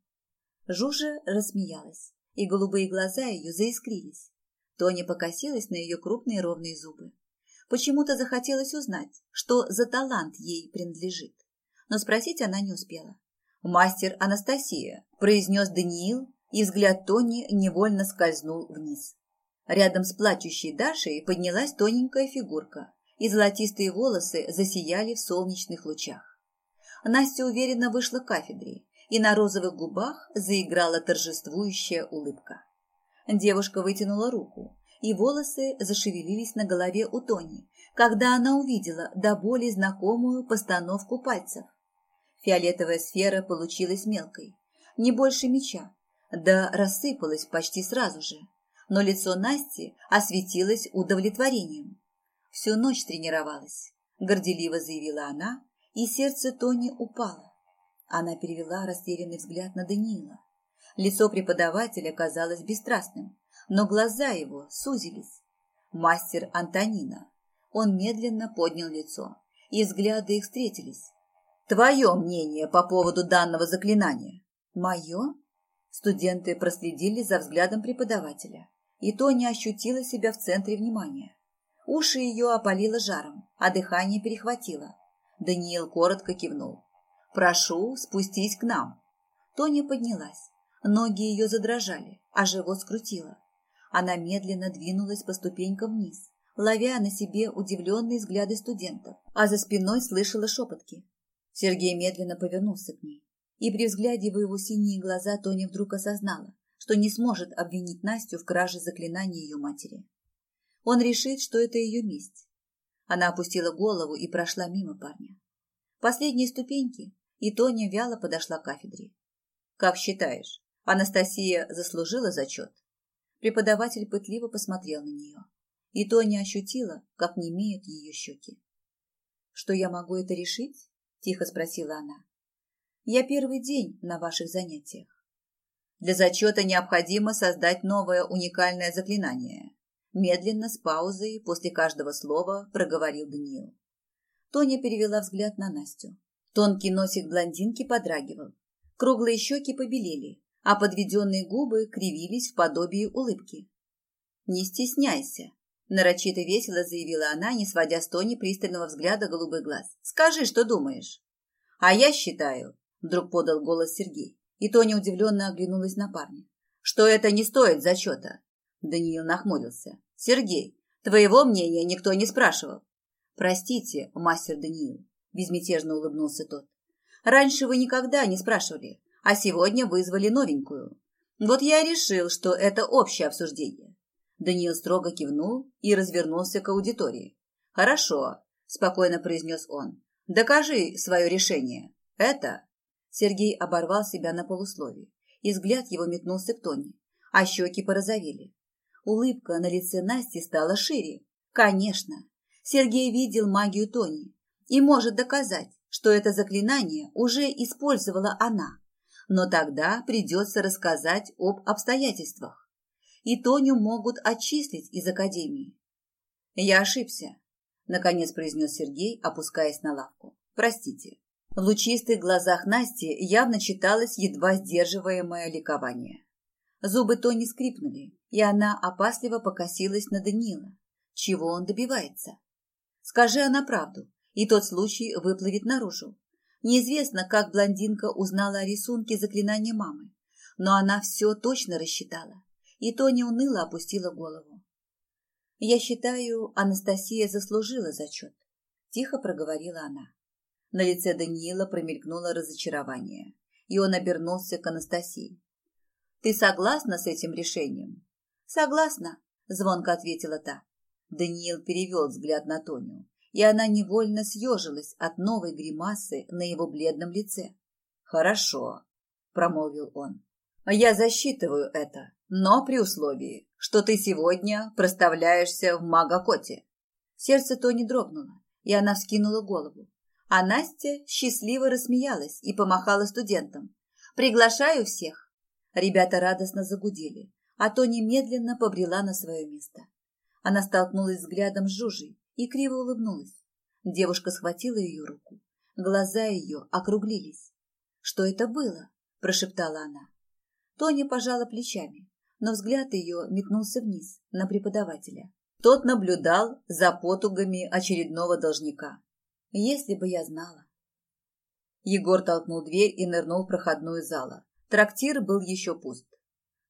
Жужа рассмеялась и голубые глаза ее заискрились. Тоня покосилась на ее крупные ровные зубы. Почему-то захотелось узнать, что за талант ей принадлежит. Но спросить она не успела. «Мастер Анастасия», – произнес Даниил, и взгляд Тони невольно скользнул вниз. Рядом с плачущей Дашей поднялась тоненькая фигурка, и золотистые волосы засияли в солнечных лучах. Настя уверенно вышла к кафедре и на розовых губах заиграла торжествующая улыбка. Девушка вытянула руку, и волосы зашевелились на голове у Тони, когда она увидела до боли знакомую постановку пальцев. Фиолетовая сфера получилась мелкой, не больше меча, да рассыпалась почти сразу же, но лицо Насти осветилось удовлетворением. Всю ночь тренировалась, горделиво заявила она, и сердце Тони упало. Она перевела растерянный взгляд на Даниила. Лицо преподавателя казалось бесстрастным, но глаза его сузились. Мастер Антонина. Он медленно поднял лицо, и взгляды их встретились. «Твое мнение по поводу данного заклинания?» «Мое?» Студенты проследили за взглядом преподавателя, и Тоня ощутила себя в центре внимания. Уши ее опалило жаром, а дыхание перехватило. Даниил коротко кивнул. Прошу, спустись к нам. Тоня поднялась. Ноги ее задрожали, а живот скрутило. Она медленно двинулась по ступенькам вниз, ловя на себе удивленные взгляды студентов, а за спиной слышала шепотки. Сергей медленно повернулся к ней, и при взгляде в его синие глаза Тоня вдруг осознала, что не сможет обвинить Настю в краже заклинания ее матери. Он решит, что это ее месть. Она опустила голову и прошла мимо парня. Последние ступеньки, и Тоня вяло подошла к кафедре. «Как считаешь, Анастасия заслужила зачет?» Преподаватель пытливо посмотрел на нее, и Тоня ощутила, как немеют ее щеки. «Что я могу это решить?» – тихо спросила она. «Я первый день на ваших занятиях. Для зачета необходимо создать новое уникальное заклинание. Медленно, с паузой, после каждого слова проговорил Даниил. Тоня перевела взгляд на Настю. Тонкий носик блондинки подрагивал. Круглые щеки побелели, а подведенные губы кривились в подобии улыбки. «Не стесняйся», – нарочито весело заявила она, не сводя с Тони пристального взгляда голубых глаз. «Скажи, что думаешь». «А я считаю», – вдруг подал голос Сергей, и Тоня удивленно оглянулась на парня, «что это не стоит зачета». Даниил нахмурился. «Сергей, твоего мнения никто не спрашивал». «Простите, мастер Даниил», – безмятежно улыбнулся тот. «Раньше вы никогда не спрашивали, а сегодня вызвали новенькую. Вот я и решил, что это общее обсуждение. Даниил строго кивнул и развернулся к аудитории. «Хорошо», – спокойно произнес он. «Докажи свое решение. Это...» Сергей оборвал себя на полусловие, и взгляд его метнулся к Тоне, а щеки порозовели. Улыбка на лице Насти стала шире. Конечно, Сергей видел магию Тони и может доказать, что это заклинание уже использовала она. Но тогда придется рассказать об обстоятельствах и Тоню могут отчислить из академии. Я ошибся, наконец произнес Сергей, опускаясь на лавку. Простите. В лучистых глазах Насти явно читалось едва сдерживаемое ликование. Зубы Тони скрипнули, и она опасливо покосилась на Данила. Чего он добивается? Скажи она правду, и тот случай выплывет наружу. Неизвестно, как блондинка узнала о рисунке заклинания мамы, но она все точно рассчитала и Тоня уныло опустила голову. «Я считаю, Анастасия заслужила зачет», – тихо проговорила она. На лице Даниила промелькнуло разочарование, и он обернулся к Анастасии. «Ты согласна с этим решением?» «Согласна», – звонко ответила та. Даниил перевел взгляд на Тоню, и она невольно съежилась от новой гримасы на его бледном лице. «Хорошо», – промолвил он. «Я засчитываю это но при условии, что ты сегодня проставляешься в Магакоте. Сердце Тони дрогнуло, и она вскинула голову. А Настя счастливо рассмеялась и помахала студентам. «Приглашаю всех!» Ребята радостно загудели, а Тони медленно побрела на свое место. Она столкнулась взглядом с Жужей и криво улыбнулась. Девушка схватила ее руку. Глаза ее округлились. «Что это было?» – прошептала она. Тоня пожала плечами но взгляд ее метнулся вниз, на преподавателя. Тот наблюдал за потугами очередного должника. Если бы я знала. Егор толкнул дверь и нырнул в проходную зала. Трактир был еще пуст.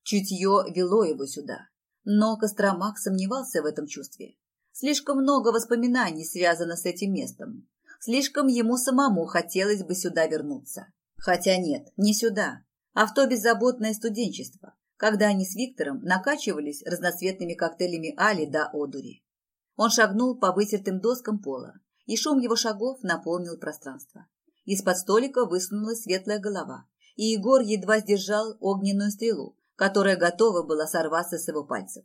Чутье вело его сюда. Но Костромах сомневался в этом чувстве. Слишком много воспоминаний связано с этим местом. Слишком ему самому хотелось бы сюда вернуться. Хотя нет, не сюда, а в то беззаботное студенчество, когда они с Виктором накачивались разноцветными коктейлями Али до одури. Он шагнул по вытертым доскам пола, и шум его шагов наполнил пространство. Из-под столика высунулась светлая голова, и Егор едва сдержал огненную стрелу, которая готова была сорваться с его пальцев.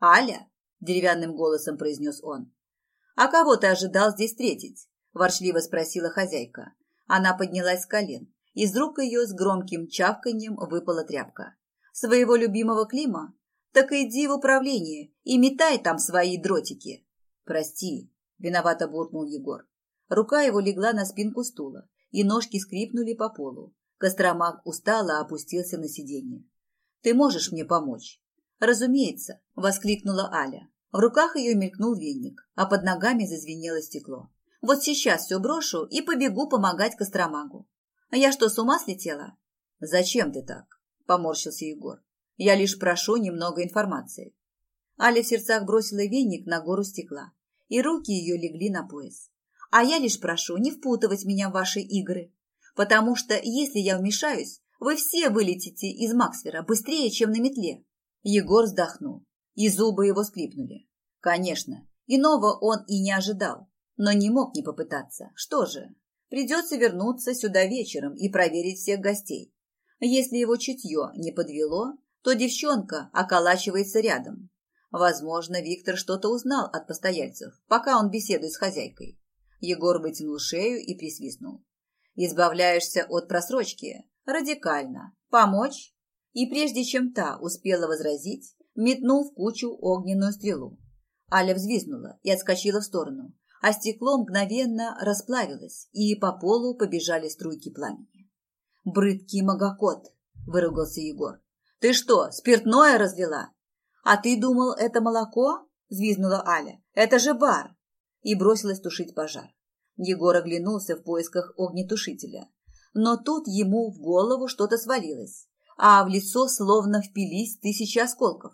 «Аля!» – деревянным голосом произнес он. «А кого ты ожидал здесь встретить?» – ворчливо спросила хозяйка. Она поднялась с колен. Из рук ее с громким чавканьем выпала тряпка своего любимого Клима, так иди в управление и метай там свои дротики. Прости, виновато буркнул Егор. Рука его легла на спинку стула, и ножки скрипнули по полу. Костромак устало опустился на сиденье. Ты можешь мне помочь? Разумеется, воскликнула Аля. В руках ее мелькнул веник, а под ногами зазвенело стекло. Вот сейчас все брошу и побегу помогать Костромагу. Я что, с ума слетела? Зачем ты так? – поморщился Егор. «Я лишь прошу немного информации». Аля в сердцах бросила веник на гору стекла, и руки ее легли на пояс. «А я лишь прошу не впутывать меня в ваши игры, потому что, если я вмешаюсь, вы все вылетите из Максвера быстрее, чем на метле». Егор вздохнул, и зубы его скрипнули. Конечно, иного он и не ожидал, но не мог не попытаться. Что же, придется вернуться сюда вечером и проверить всех гостей. Если его чутье не подвело, то девчонка околачивается рядом. Возможно, Виктор что-то узнал от постояльцев, пока он беседует с хозяйкой. Егор вытянул шею и присвистнул. «Избавляешься от просрочки? Радикально. Помочь?» И прежде чем та успела возразить, метнул в кучу огненную стрелу. Аля взвизнула и отскочила в сторону, а стекло мгновенно расплавилось, и по полу побежали струйки пламени. «Брыдкий магокот!» – выругался Егор. «Ты что, спиртное разлила?» «А ты думал, это молоко?» – взвизгнула Аля. «Это же бар!» И бросилась тушить пожар. Егор оглянулся в поисках огнетушителя. Но тут ему в голову что-то свалилось, а в лицо словно впились тысячи осколков.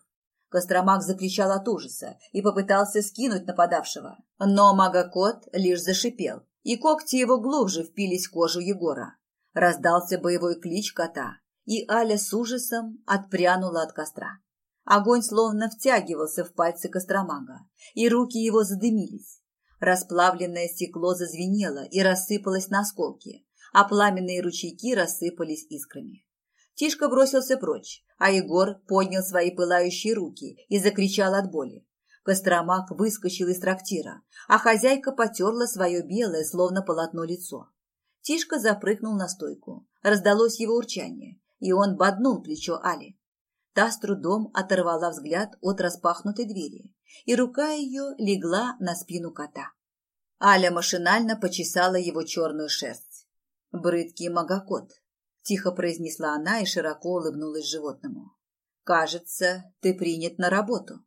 Костромак закричал от ужаса и попытался скинуть нападавшего. Но магокот лишь зашипел, и когти его глубже впились в кожу Егора. Раздался боевой клич кота, и Аля с ужасом отпрянула от костра. Огонь словно втягивался в пальцы Костромага, и руки его задымились. Расплавленное стекло зазвенело и рассыпалось на осколки, а пламенные ручейки рассыпались искрами. Тишка бросился прочь, а Егор поднял свои пылающие руки и закричал от боли. Костромак выскочил из трактира, а хозяйка потерла свое белое, словно полотно лицо. Тишка запрыгнул на стойку. Раздалось его урчание, и он боднул плечо Али. Та с трудом оторвала взгляд от распахнутой двери, и рука ее легла на спину кота. Аля машинально почесала его черную шерсть. «Брыдкий магокот», – тихо произнесла она и широко улыбнулась животному. «Кажется, ты принят на работу».